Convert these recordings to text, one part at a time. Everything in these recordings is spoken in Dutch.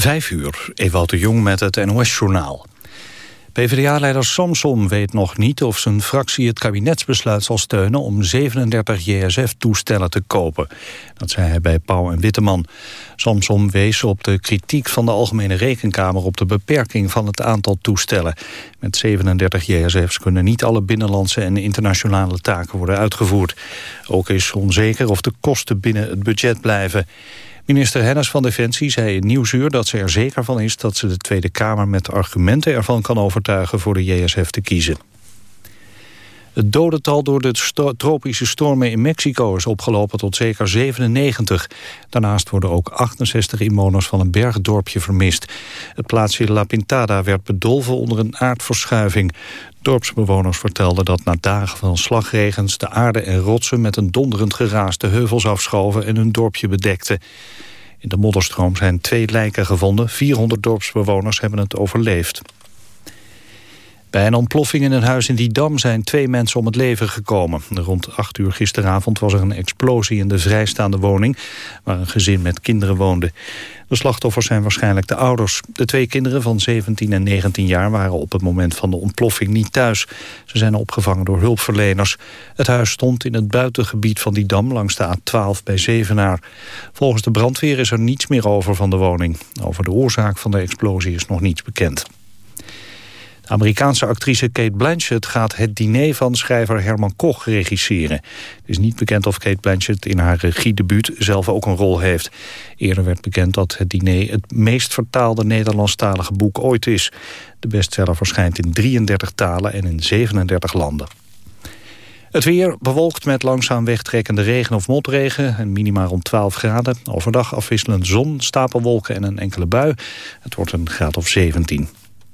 Vijf uur, Ewout de Jong met het NOS-journaal. PvdA-leider Samson weet nog niet of zijn fractie het kabinetsbesluit zal steunen om 37 JSF-toestellen te kopen. Dat zei hij bij Pauw en Witteman. Samson wees op de kritiek van de Algemene Rekenkamer op de beperking van het aantal toestellen. Met 37 JSF's kunnen niet alle binnenlandse en internationale taken worden uitgevoerd. Ook is onzeker of de kosten binnen het budget blijven. Minister Hennis van Defensie zei in Nieuwsuur dat ze er zeker van is... dat ze de Tweede Kamer met argumenten ervan kan overtuigen voor de JSF te kiezen. Het dodental door de tropische stormen in Mexico is opgelopen tot zeker 97. Daarnaast worden ook 68 inwoners van een bergdorpje vermist. Het plaatsje La Pintada werd bedolven onder een aardverschuiving. Dorpsbewoners vertelden dat na dagen van slagregens... de aarde en rotsen met een donderend geraas de heuvels afschoven... en hun dorpje bedekten. In de modderstroom zijn twee lijken gevonden. 400 dorpsbewoners hebben het overleefd. Bij een ontploffing in een huis in Didam zijn twee mensen om het leven gekomen. Rond 8 uur gisteravond was er een explosie in de vrijstaande woning... waar een gezin met kinderen woonde. De slachtoffers zijn waarschijnlijk de ouders. De twee kinderen van 17 en 19 jaar waren op het moment van de ontploffing niet thuis. Ze zijn opgevangen door hulpverleners. Het huis stond in het buitengebied van Didam langs de A12 bij Zevenaar. Volgens de brandweer is er niets meer over van de woning. Over de oorzaak van de explosie is nog niets bekend. Amerikaanse actrice Kate Blanchett gaat het diner van schrijver Herman Koch regisseren. Het is niet bekend of Kate Blanchett in haar regiedebuut zelf ook een rol heeft. Eerder werd bekend dat het diner het meest vertaalde Nederlandstalige boek ooit is. De bestseller verschijnt in 33 talen en in 37 landen. Het weer bewolkt met langzaam wegtrekkende regen of motregen. En minima rond 12 graden. Overdag afwisselend zon, stapelwolken en een enkele bui. Het wordt een graad of 17.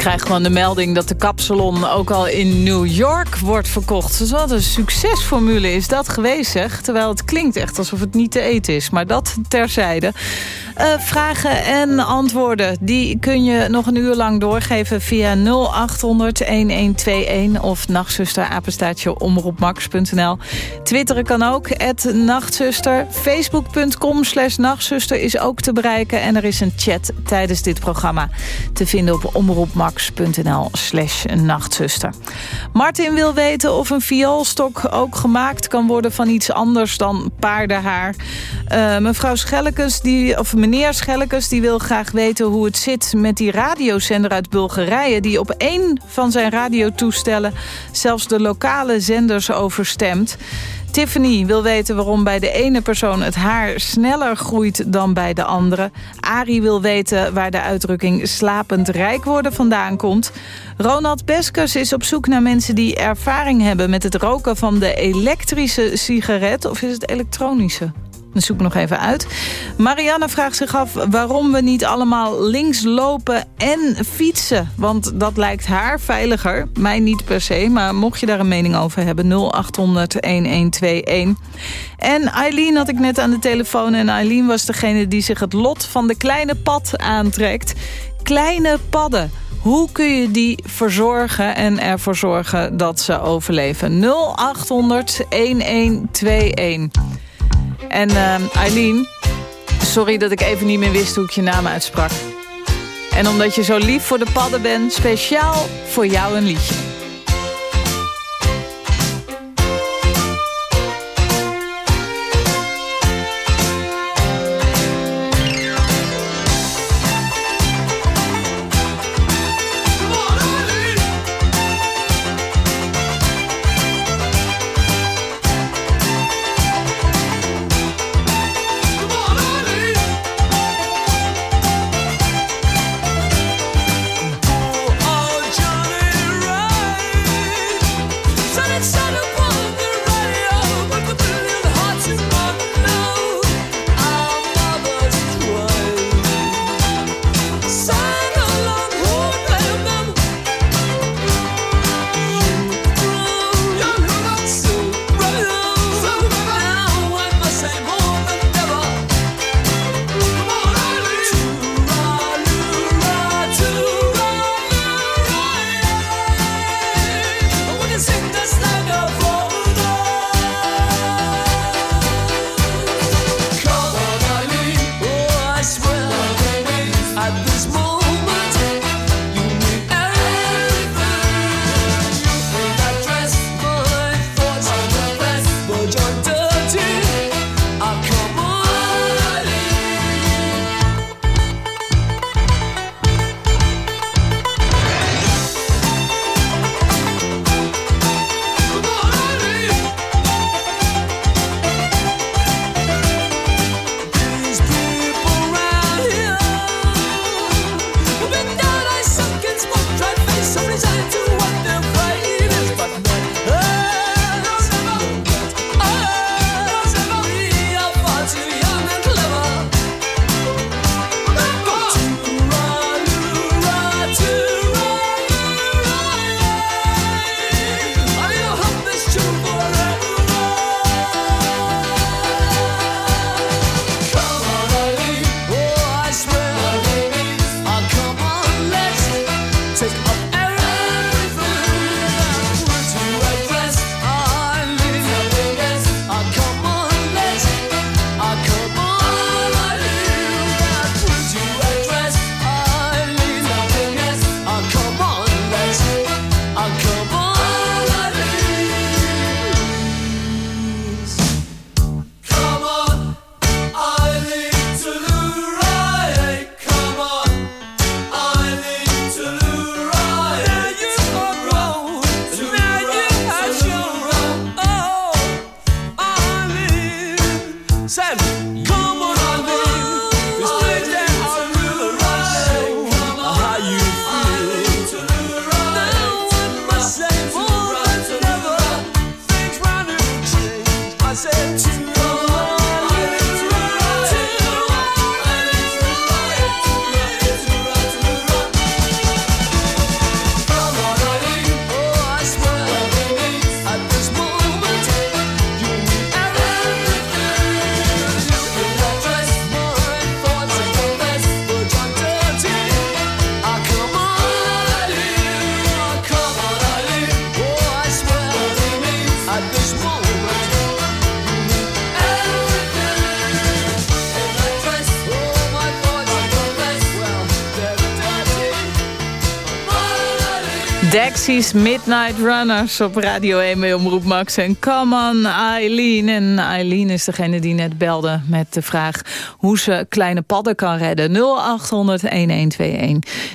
Krijg gewoon de melding dat de kapsalon ook al in New York wordt verkocht. Dus wat een succesformule is dat geweest, zeg. Terwijl het klinkt echt alsof het niet te eten is. Maar dat terzijde. Uh, vragen en antwoorden, die kun je nog een uur lang doorgeven via 0800-1121 of nachtzusterapenstaatje omroepmax.nl. Twitteren kan ook, het nachtzuster. Facebook.com slash nachtzuster is ook te bereiken. En er is een chat tijdens dit programma te vinden op omroepmax.nl slash nachtzuster. Martin wil weten of een vioolstok ook gemaakt kan worden van iets anders dan paardenhaar. Uh, mevrouw Schellekes, die, of meneer Schellekes, die wil graag weten hoe het zit met die radiozender uit Bulgarije... die op één van zijn radiotoestellen zelfs de lokale zenders overstemt. Tiffany wil weten waarom bij de ene persoon het haar sneller groeit dan bij de andere. Ari wil weten waar de uitdrukking slapend rijk worden vandaan komt. Ronald Beskers is op zoek naar mensen die ervaring hebben met het roken van de elektrische sigaret. Of is het elektronische? Dat zoek nog even uit. Marianne vraagt zich af waarom we niet allemaal links lopen en fietsen. Want dat lijkt haar veiliger. Mij niet per se, maar mocht je daar een mening over hebben... 0800-1121. En Eileen had ik net aan de telefoon. En Eileen was degene die zich het lot van de kleine pad aantrekt. Kleine padden. Hoe kun je die verzorgen en ervoor zorgen dat ze overleven? 0800 1121. En uh, Eileen, sorry dat ik even niet meer wist hoe ik je naam uitsprak. En omdat je zo lief voor de padden bent, speciaal voor jou een liedje. Dexys Midnight Runners op Radio 1 bij Omroep Max. En come on Eileen. En Eileen is degene die net belde met de vraag... hoe ze kleine padden kan redden. 0800-1121.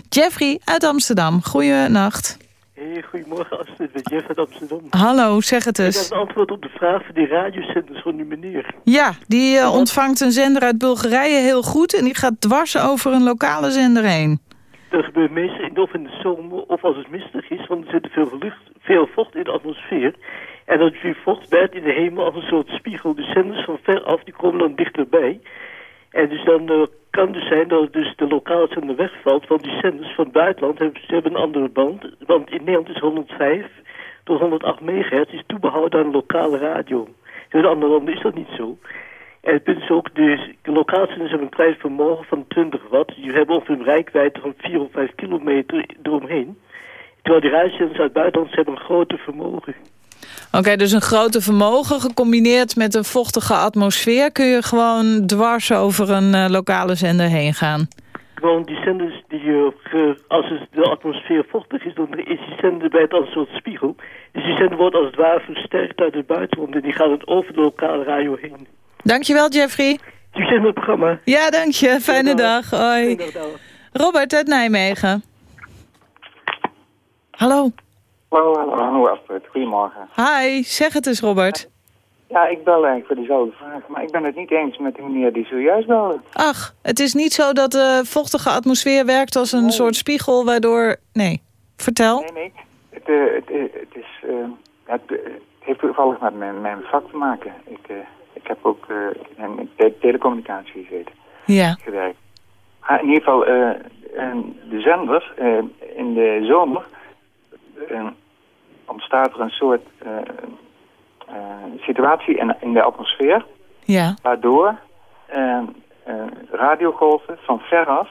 Jeffrey uit Amsterdam. Goeienacht. Hey, goedemorgen Astrid, met Jeff uit Amsterdam. Hallo, zeg het Ik eens. heb een antwoord op de vraag van die radiozenders van die meneer. Ja, die eh, ontvangt een zender uit Bulgarije heel goed... en die gaat dwars over een lokale zender heen. Dat gebeurt meestal of in de zomer of als het mistig is, want er zit veel, lucht, veel vocht in de atmosfeer. En dat die vocht werkt in de hemel als een soort spiegel. De zenders van ver af die komen dan dichterbij. En dus dan eh, kan het zijn dat dus de lokale zender wegvalt, want die zenders van het buitenland hebben, ze hebben een andere band. Want in Nederland is 105 tot 108 megahertz is toebehouden aan lokale radio. In de andere landen is dat niet zo. En het punt is ook, dus, de lokale zenders hebben een klein vermogen van 20 watt. Die hebben ongeveer een bereikwijdte van 4 of 5 kilometer eromheen. Terwijl die radiozenders uit het buitenland hebben een groter vermogen. Oké, dus een grote vermogen gecombineerd met een vochtige atmosfeer... kun je gewoon dwars over een eh, lokale zender heen gaan. Gewoon die zenders, die, ge- als de atmosfeer vochtig is, dan is die zender bij het als een soort spiegel. Dus die zender wordt als het ware versterkt uit het buitenland en die gaat het over de lokale radio heen. Dankjewel, Jeffrey. Succes met het programma. Ja, dank je. Fijne dag. Hoi. Dag, dag. Robert uit Nijmegen. Hallo. Hallo, hallo, hallo Astrid. Goedemorgen. Hi, zeg het eens, Robert. Ja, ik bel eigenlijk voor diezelfde vraag, maar ik ben het niet eens met de meneer die zojuist belde. Ach, het is niet zo dat de vochtige atmosfeer werkt als een soort spiegel, waardoor... Nee, vertel. Nee, nee. Het, eh, het, eh, het is, eh, het, eh, het heeft toevallig met mijn, mijn vak te maken. Ik, eh, ik heb ook eh, in te- telecommunicatie gezeten, Ja, gewerkt. Maar in ieder geval, eh, en de zender, eh, in de zomer ontstaat er een soort situatie in, in de atmosfeer... ja, waardoor radiogolven van veraf...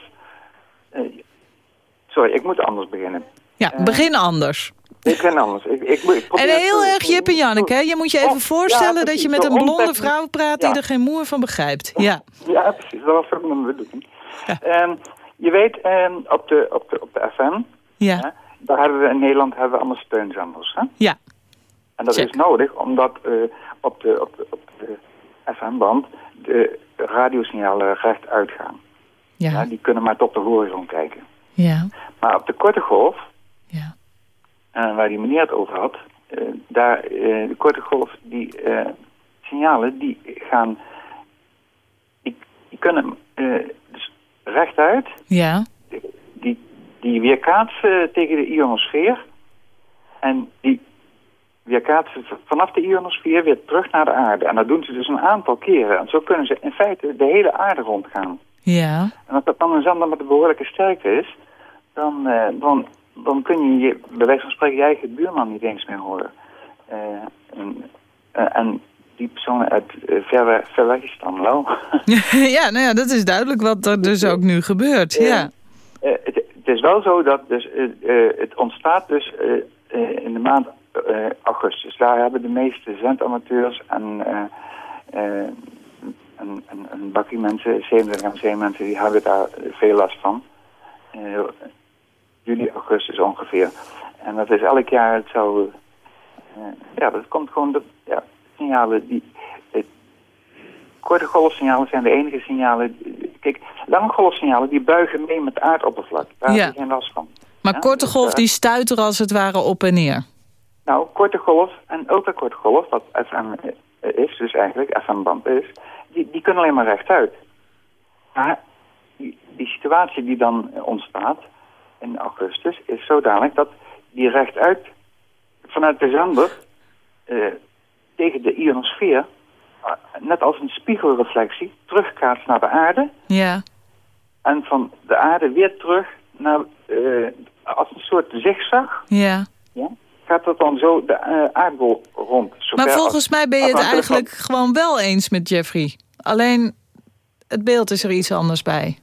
sorry, ik moet anders beginnen. ja. Begin anders. Ik ben anders. Ik, ik, ik En heel erg Jip en Janneke, hè? Je moet je even Oh, ja, voorstellen dat je met een blonde vrouw praat die Ja. er geen moer van begrijpt. Ja, Ja, precies. Dat was ook mijn bedoeling. Ehm, je weet, ehm, op, de, op, de, op de FM, hè, ja, daar hebben we in Nederland hebben we allemaal steunzenders. Hè? ja. En dat Check. is nodig omdat eh, op de, op de, op de FM-band de radiosignalen recht uitgaan. Ja, Ja, die kunnen maar tot de horizon kijken. ja, Maar op de korte golf, ja. Waar die meneer het over had, eh, daar, eh, de korte golf, die eh, signalen, die gaan, die, die kunnen dus rechtuit, Ja, die, die weerkaatsen tegen de ionosfeer. En die weerkaatsen vanaf de ionosfeer weer terug naar de aarde. En dat doen ze dus een aantal keren. En zo kunnen ze in feite de hele aarde rondgaan. ja. En als dat dan een zender met een behoorlijke sterkte is, dan, dan, dan kun je, je bij wijze van spreken je eigen buurman niet eens meer horen. Eh, en, eh, en die persoon uit uh, ver, we- ver weg is dan wel. ja, nou ja, dat is duidelijk wat er dus ook nu gebeurt. Ja, het, het is wel zo dat dus, het ontstaat dus in de maand augustus. Daar hebben de meeste zendamateurs en een, een, een bakkie mensen, 27 en zeemensen, die hebben daar veel last van. Eh, juli, augustus ongeveer. En dat is elk jaar hetzelfde. Eh, ja, dat komt gewoon de ja, signalen die... korte golfsignalen zijn de enige signalen... Kijk, lange golfsignalen die buigen mee met aardoppervlak. Daar Ja. heb je geen last van. maar Ja, korte dus, golf eh, die stuiteren als het ware op en neer. Nou, korte golf en ultrakorte golf, wat FM is, dus eigenlijk FM-band is, die, die kunnen alleen maar rechtuit. Maar die, die situatie die dan ontstaat in augustus is zodanig dat die rechtuit vanuit de zender eh, tegen de ionosfeer, eh, net als een spiegelreflectie, terugkaatst naar de aarde Ja, en van de aarde weer terug naar, eh, als een soort zigzag, ja. ja, gaat dat dan zo de aardbol rond. Maar als- volgens mij ben je het van- eigenlijk gewoon wel eens met Jeffrey. Alleen het beeld is er iets anders bij.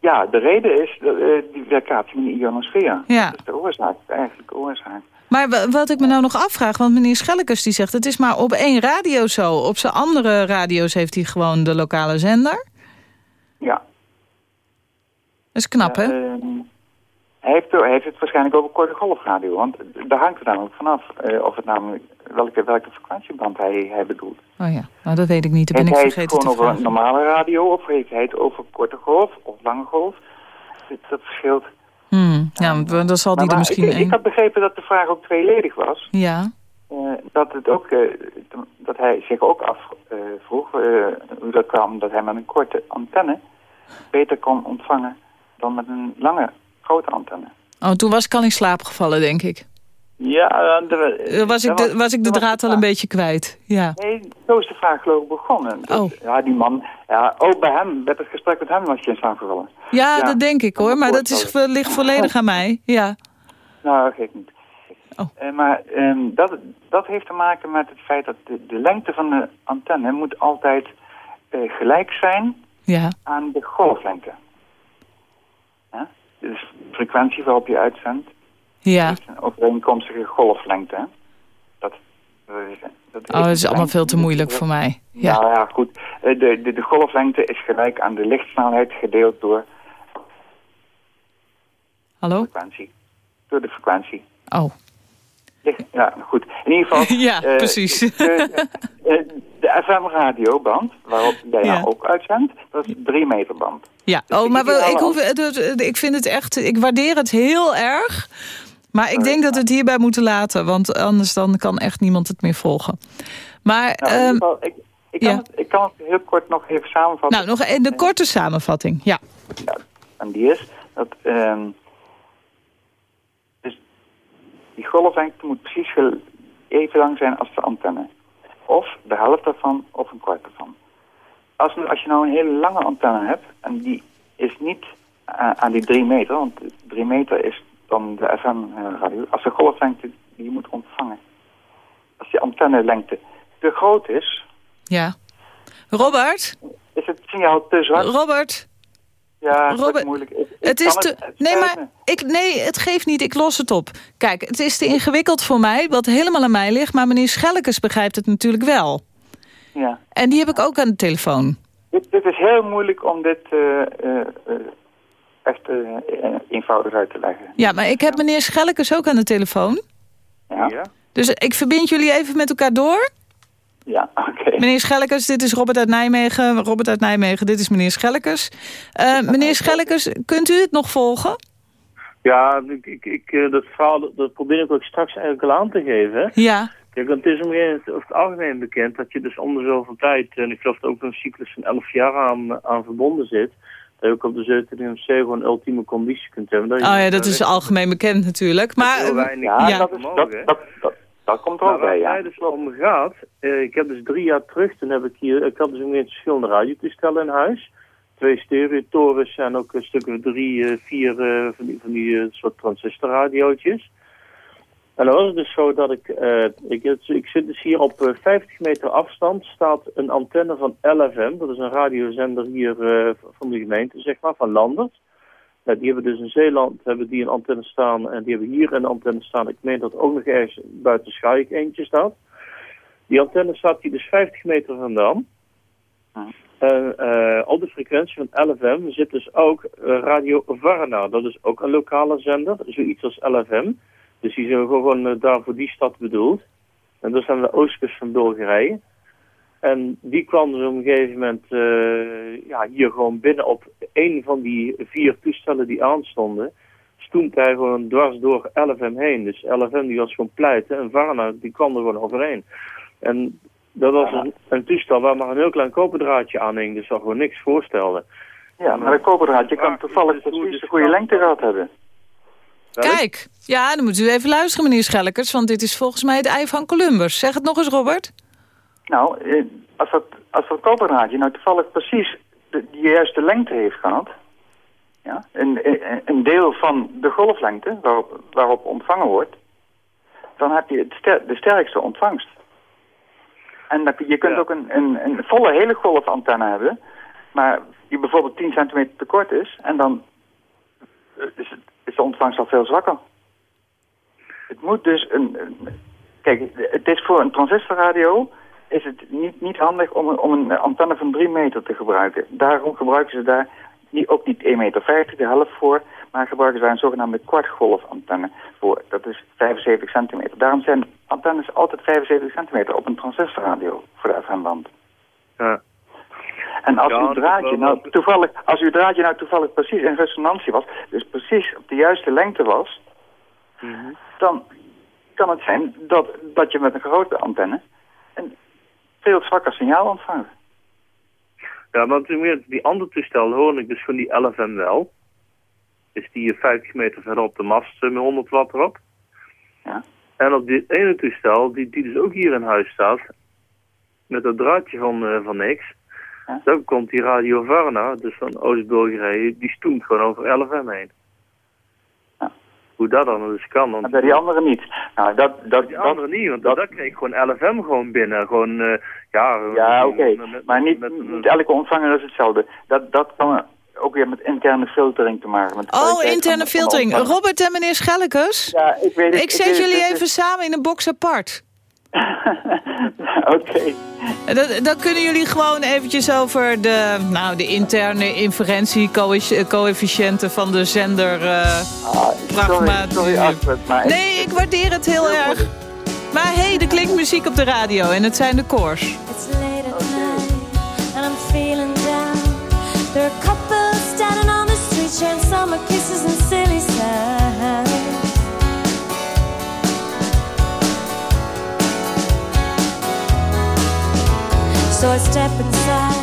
Ja, de reden is die weerkaatsen in de ionosfeer. Ja. Dat is de oorzaak, eigenlijk de oorzaak. Maar wa- wat ik me nou nog afvraag, want meneer Schellekes die zegt... het is maar op één radio zo. Op zijn andere radio's heeft hij gewoon de lokale zender. Ja. Dat is knap, hè? Eh, ehm, Hij heeft, hij heeft het waarschijnlijk over korte golfradio, want daar hangt het namelijk vanaf uh, of het namelijk welke, welke frequentieband hij, hij bedoelt. Oh ja, nou dat weet ik niet, dat ben heeft ik vergeten te vragen. gewoon over een normale radio of heeft hij het over korte golf of lange golf? Dat, dat verschilt. Hmm, ja, dan zal die er misschien ik, ik had begrepen dat de vraag ook tweeledig was. Ja. Uh, dat, het ook, uh, dat hij zich ook afvroeg hoe dat kwam dat hij met een korte antenne beter kon ontvangen dan met een lange grote antenne. Oh, toen was ik al in slaap gevallen, denk ik. Ja, de, was, ik de, was ik de draad al een beetje kwijt. Ja. Nee, zo is de vraag geloof ik begonnen. Oh. Ja, die man, ja, ook bij hem, met het gesprek met hem was je in slaap gevallen. Ja, ja, dat denk ik hoor, maar dat is, ligt volledig aan mij. Ja. Nou, dat geeft niet. Oh. Uh, maar um, dat, dat heeft te maken met het feit dat de, de lengte van de antenne moet altijd uh, gelijk zijn ja. aan de golflengte. Ja? Dus de frequentie waarop je uitzendt ja. is een overeenkomstige golflengte. Dat, dat oh, dat is allemaal veel te moeilijk voor mij. Ja, nou ja, goed. De, de, de golflengte is gelijk aan de lichtsnelheid gedeeld door... Hallo? Frequentie. Door de frequentie. Oh. Ja, goed. In ieder geval... ja, uh, precies. De, de, FM-radioband, waarop jij ja. nou ook uitzendt, dat is drie meter band. Ja, dus oh, maar wel, ik, hoef, ik vind het echt... Ik waardeer het heel erg... Maar ik denk dat we het hierbij moeten laten, want anders dan kan echt niemand het meer volgen. Maar, nou, geval, ik, ik, kan ja. het, ik kan het heel kort nog even samenvatten. Nou, nog in de korte samenvatting, ja. ja en die is dat um, dus die golflengte moet precies even lang zijn als de antenne. Of de helft daarvan, of een kwart daarvan. Als, als je nou een hele lange antenne hebt, en die is niet uh, aan die drie meter, want drie meter is dan de FM-radio. Als de golflengte die je moet ontvangen, als die antennelengte te groot is... Ja. Robert? Is het signaal te zwak? Robert? Ja, Robert, dat is moeilijk. Ik, het ik is te... het nee, maar ik, nee, het geeft niet. Ik los het op. Kijk, het is te ingewikkeld voor mij, wat helemaal aan mij ligt. Maar meneer Schellekes begrijpt het natuurlijk wel. Ja. En die heb ik ook aan de telefoon. Dit, dit is heel moeilijk om dit uh, uh, echt uh, eenvoudig uit te leggen. Ja, maar ik heb meneer Schellekes ook aan de telefoon. Ja. ja. Dus ik verbind jullie even met elkaar door. Ja, oké. Okay. Meneer Schellekes, dit is Robert uit Nijmegen. Robert uit Nijmegen, dit is meneer Schellekes. Uh, meneer Schellekes, kunt u het nog volgen? Ja, ik, ik, ik, dat verhaal dat, dat probeer ik ook straks eigenlijk al aan te geven. Ja. Kijk, want het is over het algemeen bekend dat je dus om de zoveel tijd, en ik geloof dat ook een cyclus van 11 jaar aan, aan verbonden zit, dat je ook op de 17 C gewoon ultieme conditie kunt hebben. Dat oh ja, dat is algemeen bekend natuurlijk. Maar, ja, ja. Dat, is, dat, dat, dat, dat komt er ook bij, ja. Waar het dus om gaat, uh, ik heb dus drie jaar terug, toen heb ik hier, ik had dus een verschillende radiotoestellen in huis. Twee stereotorens en ook een stuk of drie, uh, vier uh, van die, van die soort transistorradiootjes. En was het dus zo dat ik, ik, ik zit dus hier op 50 meter afstand, staat een antenne van LFM, dat is een radiozender hier van de gemeente, zeg maar, van Landert. Nou, die hebben dus in Zeeland hebben die een antenne staan en die hebben hier een antenne staan. Ik meen dat ook nog ergens buiten Schaik eentje staat. Die antenne staat hier dus 50 meter vandaan. En uh, op de frequentie van LFM zit dus ook Radio Varna. Dat is ook een lokale zender, zoiets als LFM. Dus die zijn gewoon uh, daar voor die stad bedoeld. En dat is aan de oostkust van Bulgarije. En die kwam dus op een gegeven moment uh, ja, hier gewoon binnen op een van die vier toestellen die aanstonden. Stond hij gewoon dwars door LFM heen. Dus LFM die was gewoon pleiten en Varna die kwam er gewoon overheen. En dat was een, een toestel waar maar een heel klein koperdraadje aan hing. Dus dat gewoon niks voorstelde. Ja, maar een koperdraadje kan toevallig precies de goede lengte gehad hebben. Kijk, ja, dan moet u even luisteren meneer Schellekers. Want dit is volgens mij het ei van Columbus. Zeg het nog eens Robert. Nou, als dat, als dat koperdraadje nou toevallig precies de, de juiste lengte heeft gehad... Ja, een, een deel van de golflengte waarop, waarop ontvangen wordt... dan heb je het ster, de sterkste ontvangst. En dat, je kunt Ja. ook een, een, een volle hele golfantenne hebben... maar die bijvoorbeeld 10 centimeter te kort is... en dan is, de ontvangst al veel zwakker. Het moet dus een... kijk, het is voor een transistorradio is het niet, niet handig om, een- antenne van 3 meter te gebruiken. Daarom gebruiken ze daar niet, ook niet 1,50 meter, de helft voor, maar gebruiken zij een zogenaamde kwartgolfantenne voor. Dat is 75 centimeter. Daarom zijn antennes altijd 75 centimeter op een transistorradio voor de FM-band. Ja. En als Ja, uw is draadje nou toevallig, als uw draadje nou toevallig precies in resonantie was, dus precies op de juiste lengte was, Mhm. dan kan het zijn dat, dat je met een grote antenne een veel zwakker signaal ontvangt. Ja, want die die andere toestel hoor ik dus van die LFM wel. Dus die 50 meter verder op de mast eh, met 100 watt erop. Ja. En op dit ene toestel, die, die dus ook hier in huis staat, met dat draadje van, eh, van niks, Dan komt die Radio Varna, dus van Oost-Bulgarije, die stoemt gewoon over LFM heen. Ja. Hoe dat dan dus kan. Want En bij die andere niet. Nou, dat, dat, die dat, andere niet, want dat- dat, kreeg ik gewoon LFM gewoon binnen. Gewoon, eh, ja... ja, oké. Maar niet, met- niet elke ontvanger is hetzelfde. Dat, dat kan ook weer met interne filtering te maken. Met Oh, interne filtering. Robert en meneer Schellekes, Ja, ik weet het. ik zet jullie het even samen in een box apart. Oké. Dan, dan kunnen jullie gewoon eventjes over de, nou, de interne inferentiecoëfficiënten van de zender... eh, Ah, Vraag sorry, maar sorry maar Nee, ik waardeer het heel erg. Maar hé, hey, er klinkt muziek op de radio en het zijn de koors. It's late at night and I'm feeling down. There are couples standing on the street sharing summer So I step inside,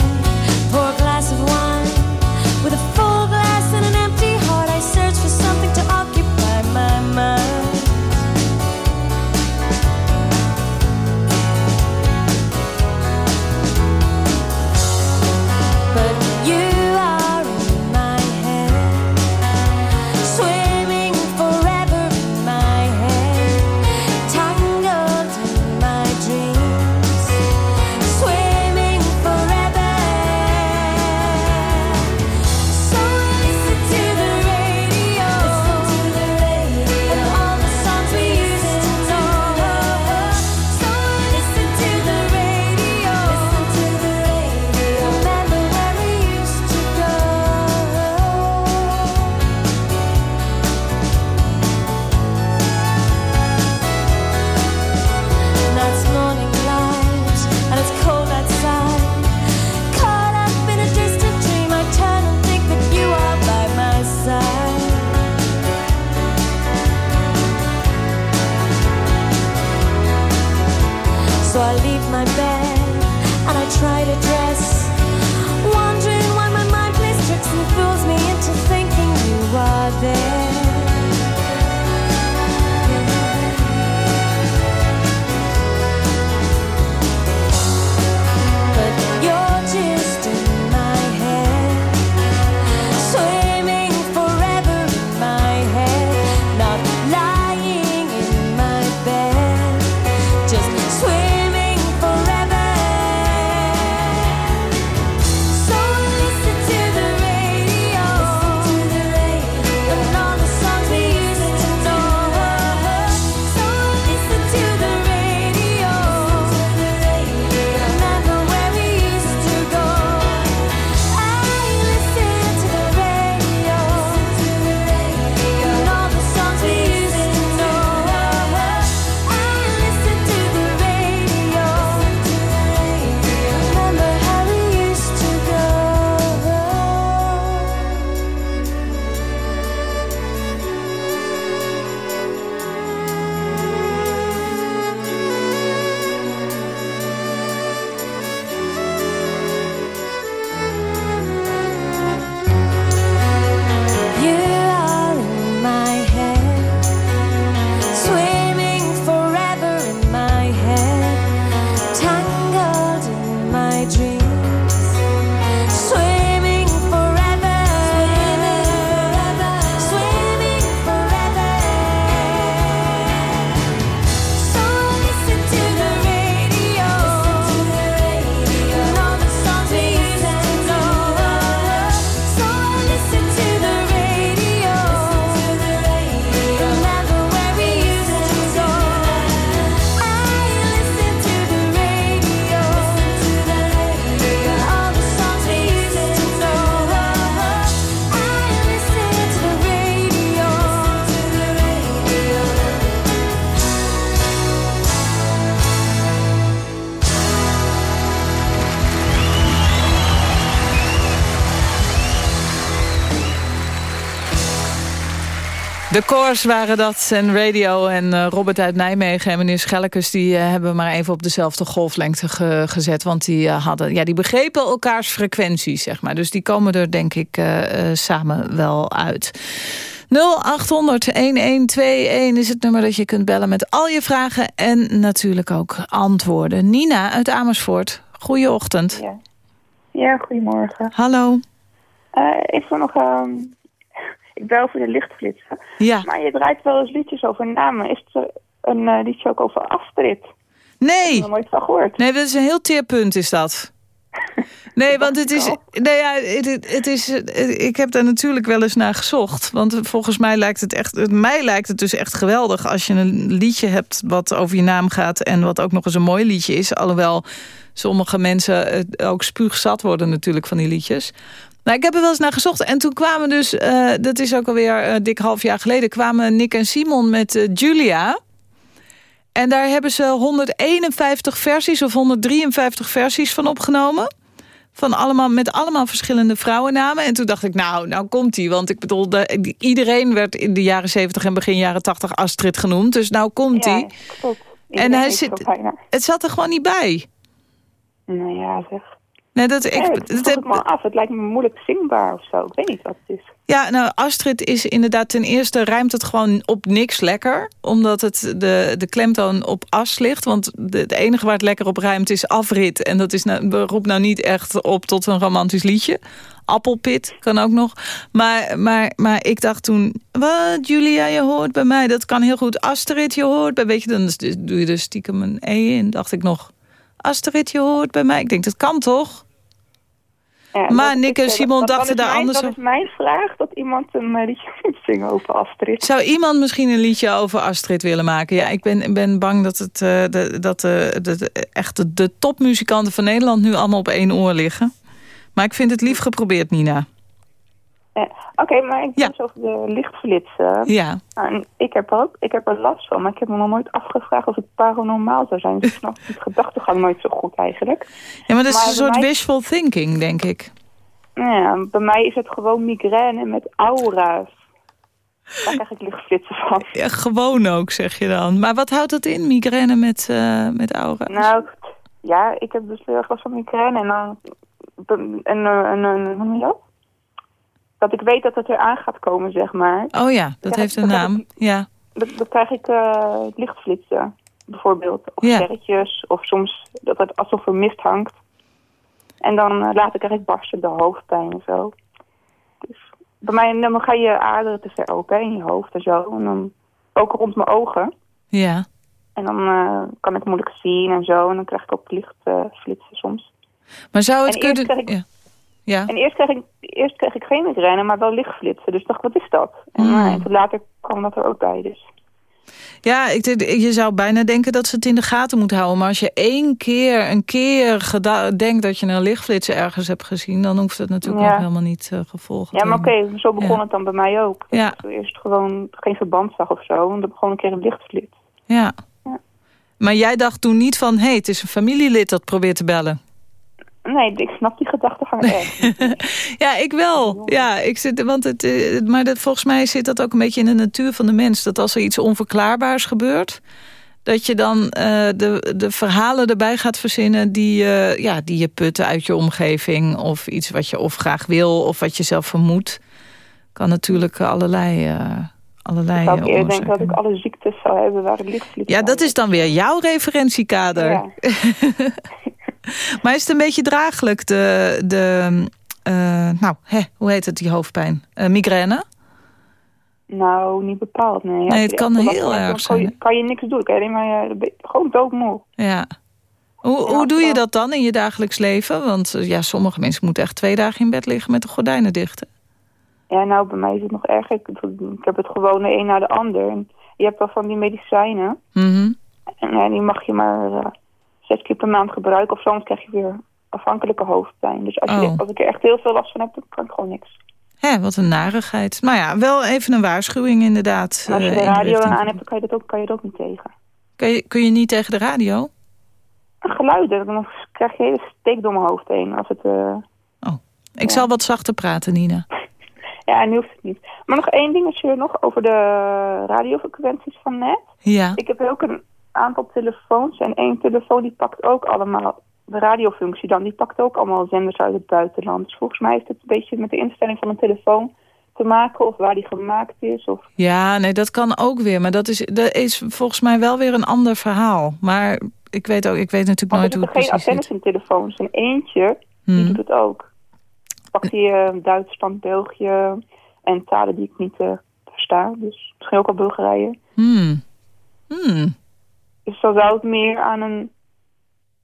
De Coors waren dat en Radio en eh, Robert uit Nijmegen en meneer Schellekes... die eh, hebben maar even op dezelfde golflengte ge- gezet. Want die, eh, hadden, ja, die begrepen elkaars frequenties, zeg maar. Dus die komen er denk ik samen wel uit. 0800-1121 is het nummer dat je kunt bellen met al je vragen... en natuurlijk ook antwoorden. Nina uit Amersfoort, goeieochtend. Ja, ja goedemorgen. Hallo. Eh even nog, ehm, ik bel voor de lichtflitsen. Ja. Maar je draait wel eens liedjes over namen. Is er een eh, liedje ook over Astrid? Ik Nee. heb er nooit van gehoord. Nee, dat is een heel teerpunt is dat. Nee, want het is, nee, ja, het, het is. Ik heb daar natuurlijk wel eens naar gezocht. Want volgens mij lijkt het echt. Mij lijkt het dus echt geweldig als je een liedje hebt wat over je naam gaat. En wat ook nog eens een mooi liedje is. Alhoewel sommige mensen ook spuugzat worden natuurlijk van die liedjes. Maar ik heb er wel eens naar gezocht. En toen kwamen dus, eh, dat is ook alweer een dik half jaar geleden... kwamen Nick en Simon met eh, Julia. En daar hebben ze 151 versies of 153 versies van opgenomen. Van allemaal, met allemaal verschillende vrouwennamen. En toen dacht ik, nou, nou komt die. Want ik bedoel, de- iedereen werd in de jaren 70 en begin jaren 80 Astrid genoemd. Dus nou komt die. Ja. En hij zit, het zat er gewoon niet bij. Nou ja, zeg. Nee, dat, ik, Ik, dat het heb- me af. Het lijkt me moeilijk zingbaar of zo. Ik weet niet wat het is. Ja, nou, Astrid is inderdaad ten eerste rijmt het gewoon op niks lekker. Omdat het de, de klemtoon op as ligt. Want de, het enige waar het lekker op rijmt is afrit. En dat is nou, roept nou niet echt op tot een romantisch liedje. Appelpit kan ook nog. Maar, maar, maar ik dacht toen, wat Julia, je hoort bij mij. Dat kan heel goed. Astrid, je hoort bij, weet je, dan doe je er stiekem een E in. Dacht ik nog, Astrid, je hoort bij mij. Ik denk, dat kan toch? Ja, Maar dat Nick en eh, Simon dat- dat dachten daar mijn- anders Dat over. is mijn vraag, dat iemand een eh, liedje moet zingen over Astrid. Zou iemand misschien een liedje over Astrid willen maken? Ja, ik ben, ben bang dat, het, eh, de, dat de, de, de- echt de, de topmuzikanten van Nederland nu allemaal op één oor liggen. Maar ik vind het lief geprobeerd, Nina. Ja, Oké, maar ik Ja. over de lichtflitsen. Ja. Nou, ik, heb er ook, ik heb er last van, maar ik heb me nog nooit afgevraagd of het paranormaal zou zijn. Dus ik snap die gedachtegang nooit zo goed eigenlijk. ja, maar dat is Maar een soort mij- wishful thinking, denk ik. Nou ja, bij mij is het gewoon migraine met aura's. Daar krijg ik lichtflitsen van. Ja, gewoon ook, zeg je dan. Maar wat houdt dat in, migraine met, eh met aura? Nou, ja, ik heb dus heel erg last van migraine. En dan... En, en, en, en, hoe noem je dat? Dat ik weet dat het eraan gaat komen, zeg maar. Oh ja, dat heeft een naam. ik- Ja. Dan, dan krijg ik eh, lichtflitsen, bijvoorbeeld. Of Ja. sterretjes. Of soms dat het alsof er mist hangt. En dan eh, later krijg ik barsten de hoofdpijn en zo. Dus bij mij dan ga je aderen te ver open in je hoofd en zo. En dan ook rond mijn ogen. Ja. En dan eh, kan ik moeilijk zien en zo. En dan krijg ik ook lichtflitsen soms. Maar zou het En kunnen... ik- Ja. Ja. En eerst kreeg ik, eerst kreeg ik geen migraine, maar wel lichtflitsen. Dus ik dacht, wat is dat? En, Mm. eh, en toen later kwam dat er ook bij, dus... Ja, ik, je zou bijna denken dat ze het in de gaten moeten houden. Maar als je één keer, een keer denkt dat je een lichtflits ergens hebt gezien... dan hoeft het natuurlijk Ja. nog helemaal niet eh, gevolgen Ja, maar oké, zo begon Ja. het dan bij mij ook. Dat Ja. ik eerst gewoon geen verband zag of zo. En dan gewoon een keer een lichtflits. Ja. Ja. Maar jij dacht toen niet van... hé, hey, het is een familielid dat probeert te bellen. Nee, ik snap die gedachtegang echt. Ja, ik wel. Ja, ik zit, want het, eh, maar dat, volgens mij zit dat ook een beetje in de natuur van de mens. Dat als er iets onverklaarbaars gebeurt... dat je dan eh, de, de verhalen erbij gaat verzinnen... Die, eh, ja, die je putten uit je omgeving... of iets wat je of graag wil of wat je zelf vermoedt. Kan natuurlijk allerlei, allerlei Ik zou eerder oorzaken denken dat ik alle ziektes zou hebben waar het lichtflits Ja, dat is dan weer jouw referentiekader. Ja. Maar is het een beetje draaglijk, de, de eh, nou, hè, hoe heet het, die hoofdpijn? Eh, migraine? Nou, niet bepaald, nee. Nee, het kan heel erg dan kan je, zijn, kan je niks doen. Kan je alleen maar eh, gewoon doodmoe. Ja. Hoe, Ja, hoe doe je dat dan in je dagelijks leven? Want ja, sommige mensen moeten echt twee dagen in bed liggen met de gordijnen dicht. Ja, nou, bij mij is het nog erger. Ik, ik heb het gewoon de een na de ander. En je hebt wel van die medicijnen. Mhm. En ja, die mag je maar zes keer per maand gebruiken. Of soms krijg je weer afhankelijke hoofdpijn. Dus als, je, Oh. als ik er echt heel veel last van heb, dan kan ik gewoon niks. Hè, wat een narigheid. Maar ja, wel even een waarschuwing inderdaad. En als je eh, de radio aan hebt, dan kan je dat ook, kan je dat ook niet tegen. Kun je, kun je niet tegen de radio? En geluiden, dan krijg je hele steek door mijn hoofd heen. Als het, eh, Ik Ja. zal wat zachter praten, Nina. Ja, nu hoeft het niet. Maar nog één dingetje nog over de radiofrequenties van net. Ja. Ik heb ook een aantal telefoons en één telefoon die pakt ook allemaal de radiofunctie dan. Die pakt ook allemaal zenders uit het buitenland. Dus volgens mij heeft het een beetje met de instelling van een telefoon te maken of waar die gemaakt is. Of... Ja, nee, dat kan ook weer. Maar dat is, dat is volgens mij wel weer een ander verhaal. Maar ik weet, ook, ik weet natuurlijk Want nooit er hoe het geen precies zit. antennes in telefoons. En eentje, die Hmm. doet het ook. Pakt die eh, Duitsland, België en talen die ik niet eh, versta. Dus misschien ook al Bulgarije. Hmm. Hmm. Dus dan zou het meer aan een...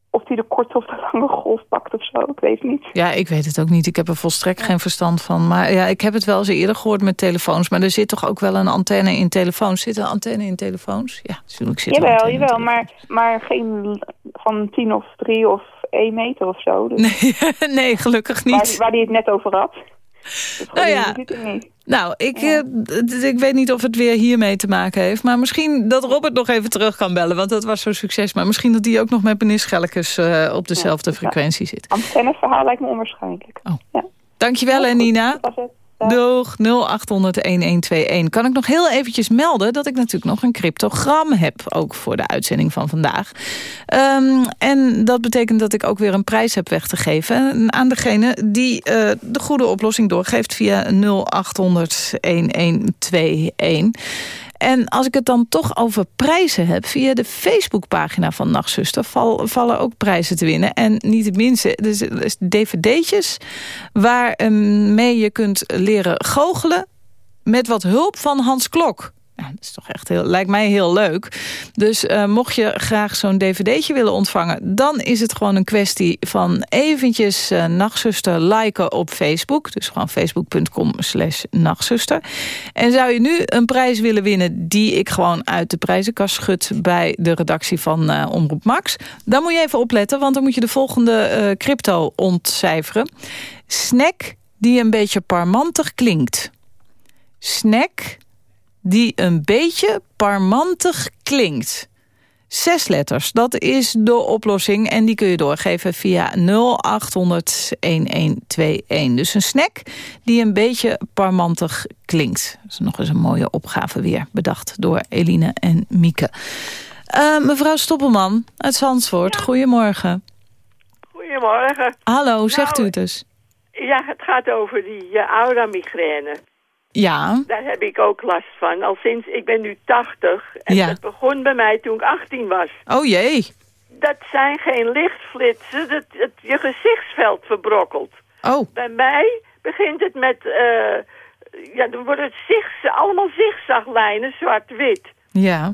Of die de korte of de lange golf pakt of zo. Ik weet het niet. Ja, ik weet het ook niet. Ik heb er volstrekt geen verstand van. Maar ja, ik heb het wel eens eerder gehoord met telefoons. Maar er zit toch ook wel een antenne in telefoons? Zit een antenne in telefoons? Ja, natuurlijk zit Jawel, in jawel. Maar, maar geen van 10 of 3 of 1 meter of zo. Dus Nee, nee, gelukkig waar, niet. waar die het net over had. Dus Nou ja. Nou, ik, eh, ik weet niet of het weer hiermee te maken heeft. Maar misschien dat Robert nog even terug kan bellen. Want dat was zo'n succes. Maar misschien dat die ook nog met meneer eh, op dezelfde Ja. frequentie zit. Antenneverhaal lijkt me onwaarschijnlijk. Oh. Ja. Dankjewel, hè, Nina. Dat was het. Doeg, 0800-1121. Kan ik nog heel eventjes melden dat ik natuurlijk nog een cryptogram heb. Ook voor de uitzending van vandaag. Ehm, en dat betekent dat ik ook weer een prijs heb weg te geven. Aan degene die eh, de goede oplossing doorgeeft via 0800-1121. En als ik het dan toch over prijzen heb... via de Facebookpagina van Nachtzuster val, vallen ook prijzen te winnen. En niet het minste, dus, dus dvd'tjes... waarmee je kunt leren goochelen... met wat hulp van Hans Klok. Dat is toch echt heel, lijkt mij heel leuk. Dus eh, mocht je graag zo'n dvd'tje willen ontvangen... dan is het gewoon een kwestie van eventjes eh, Nachtzuster liken op Facebook. Dus gewoon facebook.com slash nachtzuster. En zou je nu een prijs willen winnen... die ik gewoon uit de prijzenkast schud bij de redactie van eh, Omroep Max... dan moet je even opletten, want dan moet je de volgende crypto ontcijferen. Snack die een beetje parmantig klinkt. Snack die een beetje parmantig klinkt. Zes letters, dat is de oplossing. En die kun je doorgeven via 0800-1121. Dus een snack die een beetje parmantig klinkt. Dat is nog eens een mooie opgave weer. Bedacht door Eline en Mieke. Eh, mevrouw Stoppelman uit Zandvoort, goedemorgen. Goedemorgen. Hallo, zegt u Nou, het eens. Ja, het gaat over die uh, aura-migraine. Ja, Daar heb ik ook last van. Al sinds, ik ben nu 80. En Ja. dat begon bij mij toen ik 18 was. oh jee. Dat zijn geen lichtflitsen. Dat het je gezichtsveld verbrokkelt. Oh, Bij mij begint het met... eh ja, dan worden het allemaal zigzaglijnen, zwart-wit. ja.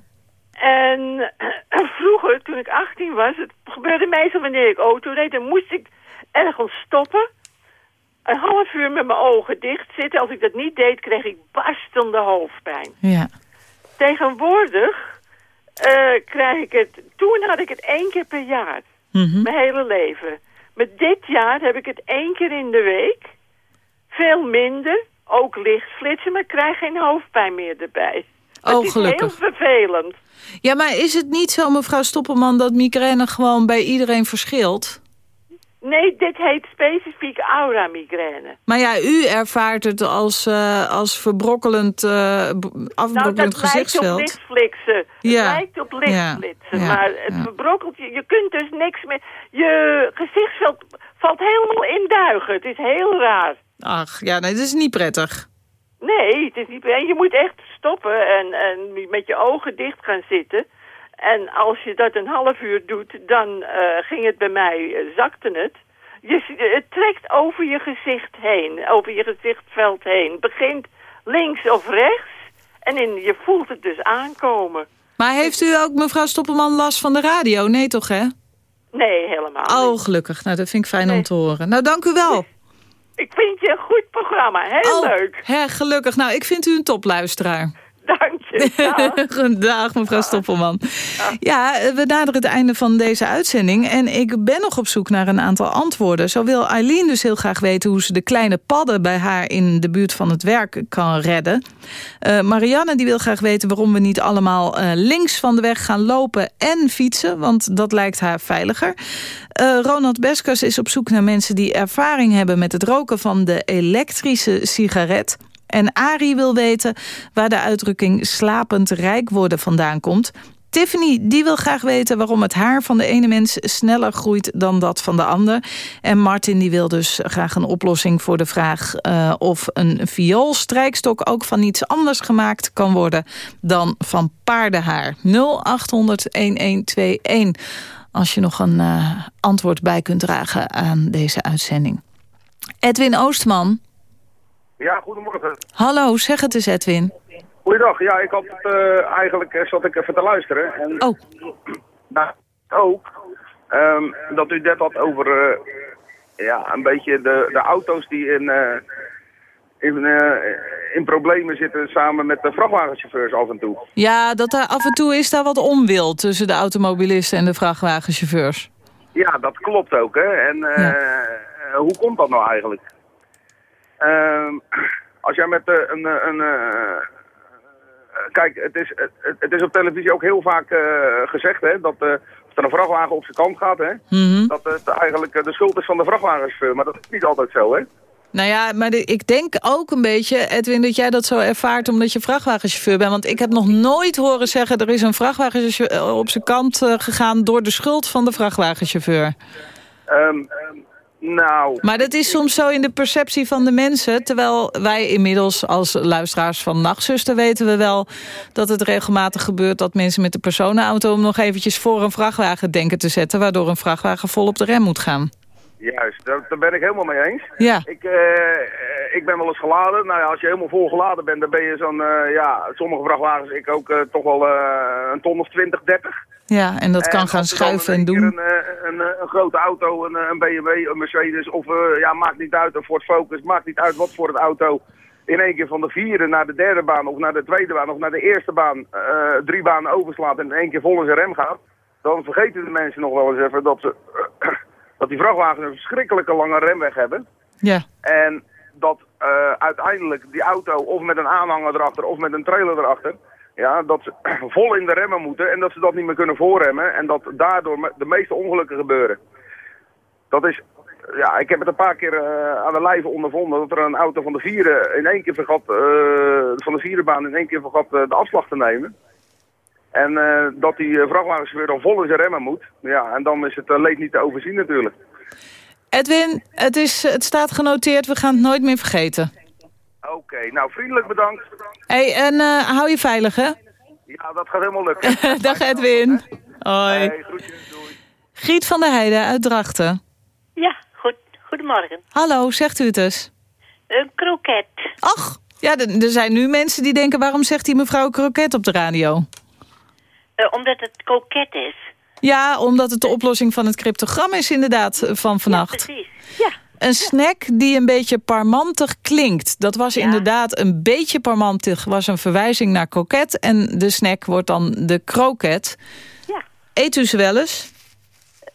En vroeger, toen ik 18 was, het gebeurde meestal wanneer ik auto reed, dan moest ik ergens stoppen. Een half uur met mijn ogen dicht zitten. Als ik dat niet deed, kreeg ik barstende hoofdpijn. Ja. Tegenwoordig eh, krijg ik het... Toen had ik het één keer per jaar. Mhm. Mijn hele leven. Met dit jaar heb ik het één keer in de week. Veel minder. Ook lichtflitsen, maar ik krijg geen hoofdpijn meer erbij. Oh, het is gelukkig. heel vervelend. Ja, maar is het niet zo, mevrouw Stoppelman, dat migraine gewoon bij iedereen verschilt? Nee, dit heet specifiek aura-migraine. Maar ja, u ervaart het als, eh, als verbrokkelend, eh, b- Nou, afbrokkelend dat lijkt op gezichtsveld. lichtflitsen. Het Ja. lijkt op lichtflitsen, Ja, maar het ja. verbrokkelt je. Je kunt dus niks meer... Je gezichtsveld valt helemaal in duigen. Het is heel raar. Ach, ja, nee, dat is niet prettig. Nee, het is niet... En je moet echt stoppen en, en met je ogen dicht gaan zitten. En als je dat een half uur doet, dan eh, ging het bij mij, eh, zakte het. Je, zie- het trekt over je gezicht heen, over je gezichtsveld heen. Het begint links of rechts en in, je voelt het dus aankomen. Maar heeft u ook, mevrouw Stoppelman, last van de radio? Nee toch, hè? Nee, helemaal Oh, niet. gelukkig. Nou, dat vind ik fijn om te horen. Nou, dank u wel. Ik vind je een goed programma, heel oh, leuk. Hè, gelukkig. Nou, ik vind u een topluisteraar. Dank. Goedendag, mevrouw Stoppelman. Ja, we naderen het einde van deze uitzending... en ik ben nog op zoek naar een aantal antwoorden. Zo wil Eileen dus heel graag weten... hoe ze de kleine padden bij haar in de buurt van het werk kan redden. Eh, Marianne die wil graag weten waarom we niet allemaal eh, links van de weg gaan lopen... en fietsen, want dat lijkt haar veiliger. Eh, Ronald Beskers is op zoek naar mensen die ervaring hebben... met het roken van de elektrische sigaret... En Arie wil weten waar de uitdrukking slapend rijk worden vandaan komt. Tiffany die wil graag weten waarom het haar van de ene mens sneller groeit dan dat van de ander. En Martin die wil dus graag een oplossing voor de vraag eh, of een vioolstrijkstok ook van iets anders gemaakt kan worden dan van paardenhaar. 0800-1121 als je nog een eh, antwoord bij kunt dragen aan deze uitzending. Edwin Oostman. Ja, goedemorgen. Hallo, zeg het eens Edwin. Goeiedag. Ja, ik had het, eh, eigenlijk eh, zat ik even te luisteren. En, Oh. Nou, ook ehm, dat u net had over eh, ja, een beetje de, de auto's die in, in, in problemen zitten samen met de vrachtwagenchauffeurs af en toe. Ja, dat daar af en toe is daar wat onwil tussen de automobilisten en de vrachtwagenchauffeurs. Ja, dat klopt ook. Hè. En hoe komt dat nou eigenlijk? Ehm, als jij met eh, een... eh, een eh, kijk, het is, het, het is op televisie ook heel vaak gezegd hè, dat als er een vrachtwagen op zijn kant gaat, hè, Mhm. dat het eigenlijk de schuld is van de vrachtwagenchauffeur. Maar dat is niet altijd zo, hè? Nou ja, maar de- ik denk ook een beetje, Edwin, dat jij dat zo ervaart omdat je vrachtwagenchauffeur bent. Want ik heb nog nooit horen zeggen, er is een vrachtwagenchauffeur op zijn kant gegaan door de schuld van de vrachtwagenchauffeur. Ehm, nou, Maar dat is soms zo in de perceptie van de mensen. Terwijl wij inmiddels als luisteraars van Nachtzuster weten we wel... dat het regelmatig gebeurt dat mensen met de personenauto... om nog eventjes voor een vrachtwagen denken te zetten... waardoor een vrachtwagen vol op de rem moet gaan. juist, daar, daar ben ik helemaal mee eens. Ja. Ik, eh, eh, ik ben wel eens geladen. Nou ja, als je helemaal vol geladen bent, dan ben je zo'n, eh, ja, sommige vrachtwagens, ik ook toch wel een ton of 20, 30. Ja, en dat kan En gaan schuiven en doen. Een, eh, een, eh, een grote auto, een, eh, een BMW, een Mercedes of eh, ja, maakt niet uit, een Ford Focus, maakt niet uit wat voor het auto. In één keer van de vierde naar de derde baan of naar de tweede baan of naar de eerste baan drie banen overslaat en in één keer vol in zijn rem gaat. Dan vergeten de mensen nog wel eens even dat, ze, dat die vrachtwagens een verschrikkelijke lange remweg hebben. Ja. En dat uiteindelijk die auto of met een aanhanger erachter of met een trailer erachter... Ja, dat ze vol in de remmen moeten en dat ze dat niet meer kunnen voorremmen. En dat daardoor de meeste ongelukken gebeuren. Dat is... Ja, ik heb het een paar keer eh, aan de lijve ondervonden dat er een auto van de vierde in één keer vergat, eh, van de vierde baan in één keer vergat eh, de afslag te nemen. En dat die vrachtwagenchauffeur dan vol in zijn remmen moet. Ja, en dan is het uh, leed niet te overzien natuurlijk. Edwin, het, is, het staat genoteerd, we gaan het nooit meer vergeten. Oké, nou vriendelijk bedankt. hey, en eh, hou je veilig, hè? Ja, dat gaat helemaal lukken. Dag Edwin. Hoi. Hey, groetjes, doei. Griet van der Heijden uit Drachten. Ja, goed, goedemorgen. Hallo, zegt u het eens. Een kroket. Ach, ja, er zijn nu mensen die denken... waarom zegt die mevrouw kroket op de radio? Eh, omdat het kroket is. Ja, omdat het de oplossing van het cryptogram is inderdaad eh, van vannacht. Precies. Ja, Een snack die een beetje parmantig klinkt. Dat was inderdaad een beetje parmantig. was een verwijzing naar kroket. En de snack wordt dan de kroket. Ja. Eet u ze wel eens?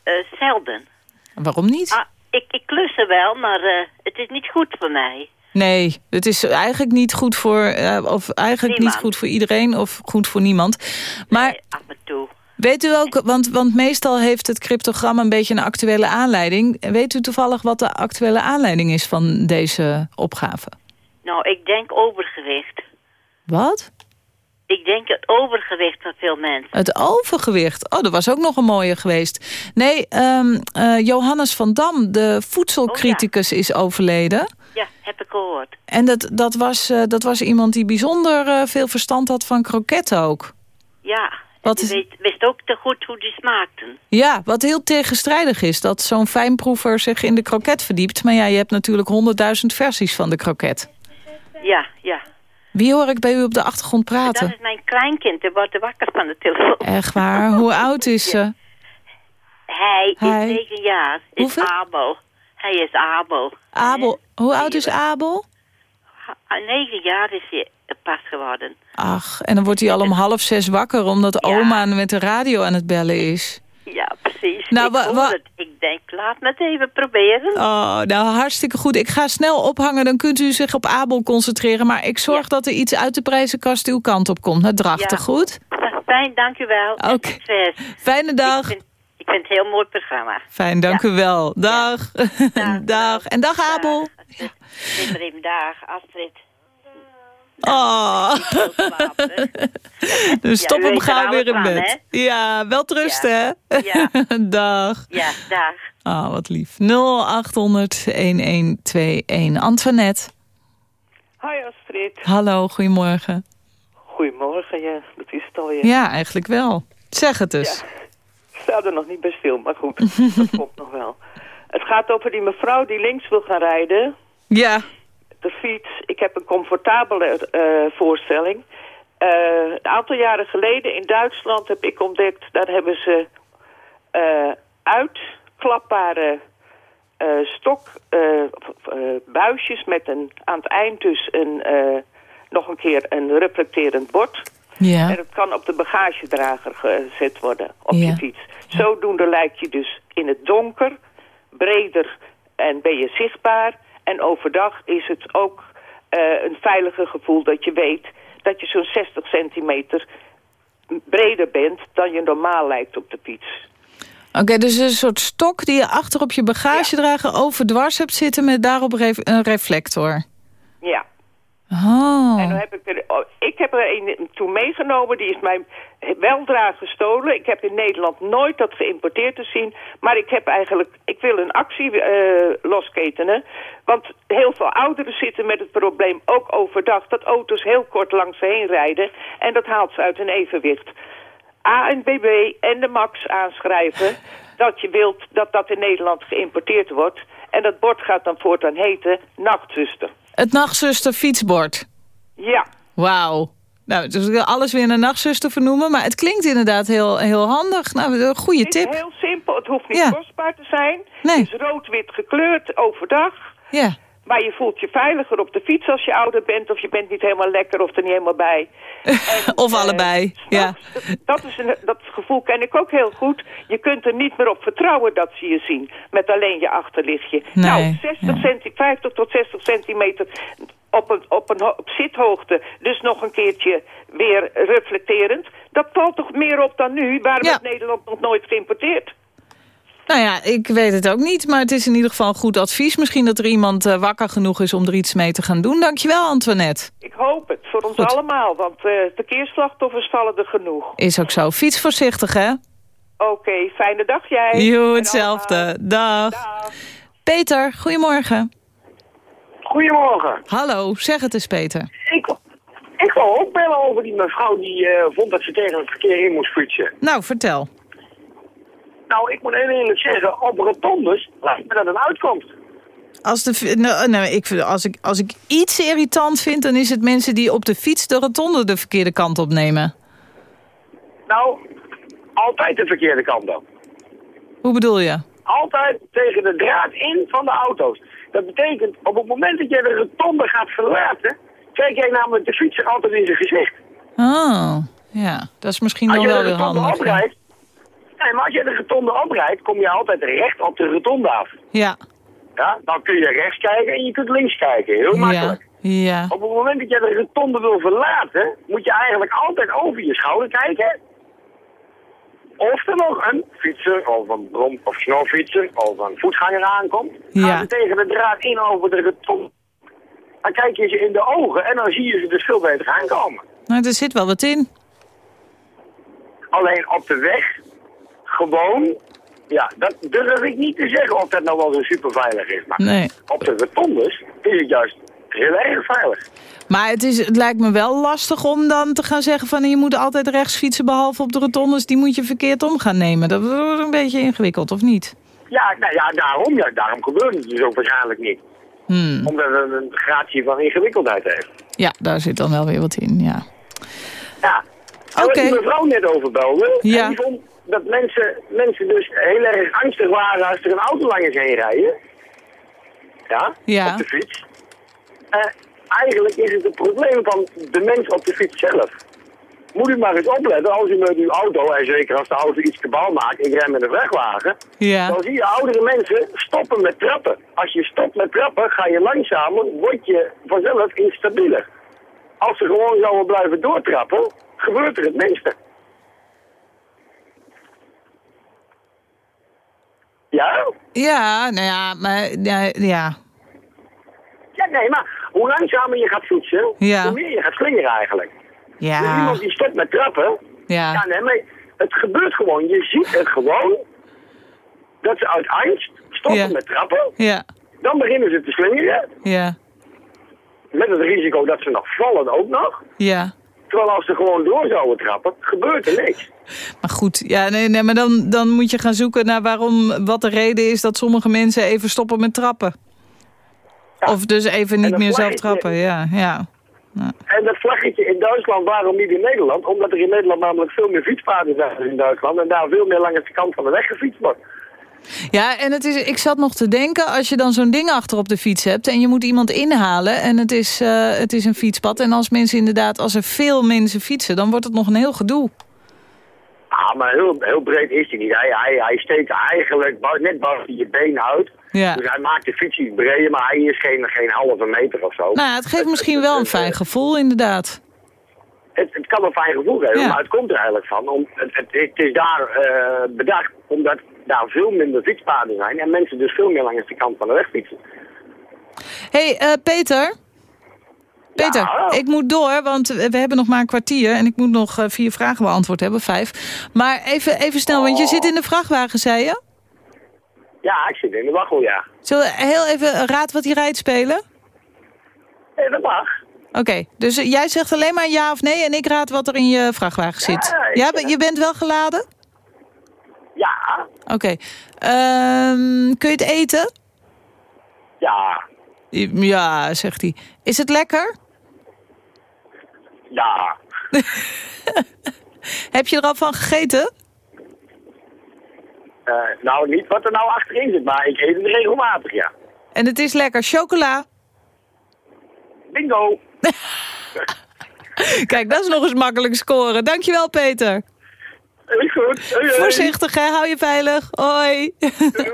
eh, zelden. Waarom niet? Ah, ik, ik klus er wel, maar eh, het is niet goed voor mij. Nee, het is eigenlijk niet goed voor... eh, of eigenlijk Niemand. niet goed voor iedereen of goed voor niemand. Maar Af en toe. Weet u ook... Want, want meestal heeft het cryptogram een beetje een actuele aanleiding. Weet u toevallig wat de actuele aanleiding is van deze opgave? Nou, ik denk overgewicht. Wat? Ik denk het overgewicht van veel mensen. Het overgewicht. Oh, dat was ook nog een mooie geweest. Nee, ehm, eh, Johannes van Dam, de voedselcriticus, is overleden. Ja, heb ik gehoord. En dat, dat, was, eh, dat was iemand die bijzonder eh, veel verstand had van kroketten ook. Ja, Wat is- weet, wist ook te goed hoe die smaakten. Ja, wat heel tegenstrijdig is. Dat zo'n fijnproever zich in de kroket verdiept. Maar ja, je hebt natuurlijk honderdduizend versies van de kroket. Ja, ja. Wie hoor ik bij u op de achtergrond Dat praten? is mijn kleinkind, die wordt wakker van de telefoon. Echt waar? Hoe oud is ze? Hij, Hij. is negen jaar. Is Hoeveel? Abel. Hij is Abel. Abel. Hoe oud is Abel? Negen jaar is hij pas geworden. Ach, en dan wordt hij al om half zes wakker... omdat oma met de radio aan het bellen is. Ja, precies. Nou, ik, het. ik denk, laat me het even proberen. Oh, nou hartstikke goed. Ik ga snel ophangen, dan kunt u zich op Abel concentreren. Maar ik zorg dat er iets uit de prijzenkast uw kant op komt. Naar Drachten, Ja. goed? Fijn, dank u wel. Oké. Fijne dag. Ik vind, ik vind het een heel mooi programma. Fijn, dank u wel. Dag. Dag. En dag Abel. Iedereen, dag, Astrid. Oh. Dus stop hem gauw weer in van, bed. Ja, wel trusten, hè? Ja. Dag. Ja, dag. Ah, wat lief. 0800-1121. Antoinette. Hi Astrid. Hallo, goedemorgen. Goedemorgen, ja, dat is het alweer. Ja, eigenlijk wel. Zeg het dus. Ik sta er nog niet bij stil, maar goed, dat komt nog wel. Het gaat over die mevrouw die links wil gaan rijden. Ja. De fiets. Ik heb een comfortabele eh, voorstelling. Eh, een aantal jaren geleden in Duitsland heb ik ontdekt... daar hebben ze eh, uitklapbare eh stok, eh, of, eh, buisjes met een, aan het eind dus een, nog een keer een reflecterend bord. Ja. En het kan op de bagagedrager gezet worden op Ja. je fiets. Zodoende lijkt je dus in het donker, breder en ben je zichtbaar. En overdag is het ook eh, een veiliger gevoel dat je weet dat je zo'n 60 centimeter breder bent dan je normaal lijkt op de fiets. Oké, dus een soort stok die je achter op je bagagedrager overdwars hebt zitten... met daarop een reflector. Ja. Oh. En dan heb ik, er, oh, toen meegenomen, die is mij weldra gestolen. Ik heb in Nederland nooit dat geïmporteerd te zien. Maar ik heb eigenlijk, ik wil een actie eh, losketenen. Want heel veel ouderen zitten met het probleem, ook overdag, dat auto's heel kort langs ze heen rijden. En dat haalt ze uit hun evenwicht. ANBB en de MAX aanschrijven dat je wilt dat dat in Nederland geïmporteerd wordt. En dat bord gaat dan voortaan heten nachtzuster. Het nachtzuster fietsbord. Ja. Wauw. Nou, dus ik wil alles weer een nachtzuster vernoemen. Maar het klinkt inderdaad heel, heel handig. Nou, een goede Het is tip. heel simpel. Het hoeft niet Ja. kostbaar te zijn. Nee. Het is rood-wit gekleurd overdag. Ja. Maar je voelt je veiliger op de fiets als je ouder bent... of je bent niet helemaal lekker of er niet helemaal bij. Of allebei. Ja. Dat, is een, dat gevoel ken ik ook heel goed. Je kunt er niet meer op vertrouwen dat ze je zien. Met alleen je achterlichtje. Nee, nou, 60 centi 50 tot 60 centimeter op, een, op, een, op zithoogte. Dus nog een keertje weer reflecterend. Dat valt toch meer op dan nu? Waarom Ja. heeft Nederland nog nooit geïmporteerd? Nou ja, ik weet het ook niet. Maar het is in ieder geval goed advies. Misschien dat er iemand eh, wakker genoeg is om er iets mee te gaan doen. Dankjewel, Antoinette. Ik hoop het, voor ons Goed. allemaal. Want eh verkeersslachtoffers vallen er genoeg. Is ook zo. Fiets voorzichtig, hè? Oké, fijne dag jij. Jo, hetzelfde. Dag. Peter, goedemorgen. Goedemorgen. Hallo, zeg het eens, Peter. Ik, ik wil ook bellen over die mevrouw die eh, vond dat ze tegen het verkeer in moest fietsen. Nou, vertel. Nou, ik moet heel eerlijk zeggen, op rotondes lijkt me dat een uitkomst. Als, de, nou, nou, ik, als, ik, als ik iets irritant vind, dan is het mensen die op de fiets de rotonde de verkeerde kant opnemen. Nou, altijd de verkeerde kant op. Hoe bedoel je? Altijd tegen de draad in van de auto's. Dat betekent, op het moment dat jij de rotonde gaat verlaten, kijk jij namelijk de fietser altijd in zijn gezicht. Oh, ja. Dat is misschien Als dan je wel de weer rotonde handig. oprijdt, nee, maar als je de rotonde oprijdt, kom je altijd recht op de rotonde af. Ja. Ja, dan kun je rechts kijken en je kunt links kijken. Heel makkelijk. Ja. ja. Op het moment dat je de rotonde wil verlaten, moet je eigenlijk altijd over je schouder kijken. Of er nog een fietser of een brom- of snelfietser of een voetganger aankomt. Ja. Gaan ze tegen de draad in over de rotonde. Dan kijk je ze in de ogen en dan zie je ze dus veel beter aankomen. Nou, er zit wel wat in. Alleen op de weg, gewoon, ja, dat durf ik niet te zeggen of dat nou wel zo super veilig is. Maar Nee. op de rotondes is het juist heel erg veilig. Maar het, is, het lijkt me wel lastig om dan te gaan zeggen van... je moet altijd rechts fietsen behalve op de rotondes... die moet je verkeerd om gaan nemen. Dat wordt een beetje ingewikkeld, of niet? Ja, nou ja, daarom, ja, daarom gebeurt het dus ook waarschijnlijk niet. Hmm. Omdat het een gratie van ingewikkeldheid heeft. Ja, daar zit dan wel weer wat in, ja. Ja. Oké. die mevrouw net over belde, Ja. die vond dat mensen, mensen dus heel erg angstig waren als er een auto langs heen rijden. Ja, Ja. op de fiets. Eh, eigenlijk is het het probleem van de mens op de fiets zelf. Moet u maar eens opletten als u met uw auto, en zeker als de auto iets kabaal maakt, ik rij met een vrachtwagen, Ja. dan zie je oudere mensen stoppen met trappen. Als je stopt met trappen, ga je langzamer, word je vanzelf instabieler. Als ze gewoon zouden blijven doortrappen, gebeurt er het minste. Ja? Ja, nou ja, maar ja, ja. Ja, nee, maar hoe langzamer je gaat fietsen, Ja. hoe meer je gaat slingeren eigenlijk. Dus Ja, iemand die stopt met trappen, ja, ja nee, maar het gebeurt gewoon. Je ziet het gewoon, dat ze uit angst stoppen Ja. met trappen. ja, Dan beginnen ze te slingeren, ja, met het risico dat ze nog vallen ook nog. ja. Terwijl als ze gewoon door zouden trappen, gebeurt er niks. Maar goed, ja, nee, nee, maar dan, dan moet je gaan zoeken naar waarom, wat de reden is dat sommige mensen even stoppen met trappen. Of dus even niet meer zelf trappen, ja, ja. En dat vlaggetje in Duitsland, waarom niet in Nederland? Omdat er in Nederland namelijk veel meer fietspaden zijn dan in Duitsland. En daar veel meer langs de kant van de weg gefietst wordt. Ja, en het is, ik zat nog te denken, als je dan zo'n ding achter op de fiets hebt... en je moet iemand inhalen en het is, eh, het is een fietspad... en als mensen inderdaad, als er veel mensen fietsen... dan wordt het nog een heel gedoe. Ah, maar heel, heel breed is hij niet. Hij, hij, hij steekt eigenlijk net buiten je been uit. Ja. Dus hij maakt de fiets iets breder, maar hij is geen, geen halve meter of zo. Nou, het geeft misschien wel een fijn gevoel, inderdaad. Het, het kan een fijn gevoel geven, Ja. maar het komt er eigenlijk van. Om, het, het, het is daar eh, bedacht omdat daar veel minder fietspaden zijn en mensen dus veel meer langs de kant van de weg fietsen. hey, eh, Peter? Peter, Ja? ik moet door, want we hebben nog maar een kwartier... en ik moet nog eh, vier vragen beantwoord hebben, vijf. Maar even, even snel, want je zit in de vrachtwagen, zei je? Ja, ik zit in de waggel, ja. Zullen we heel even raad wat hij rijdt spelen? Eh, dat mag. Oké, dus jij zegt alleen maar ja of nee... en ik raad wat er in je vrachtwagen zit. Ja, je bent wel geladen? Ja, Oké. Ehm, kun je het eten? ja, Ja, zegt hij. Is het lekker? ja. Heb je er al van gegeten? Eh, nou, niet wat er nou achterin zit, maar ik eet het regelmatig, ja. En het is lekker. Chocola. Bingo! Kijk, dat is nog eens makkelijk scoren. Dankjewel, Peter. Is goed. Voorzichtig, hè? Hou je veilig. Hoi.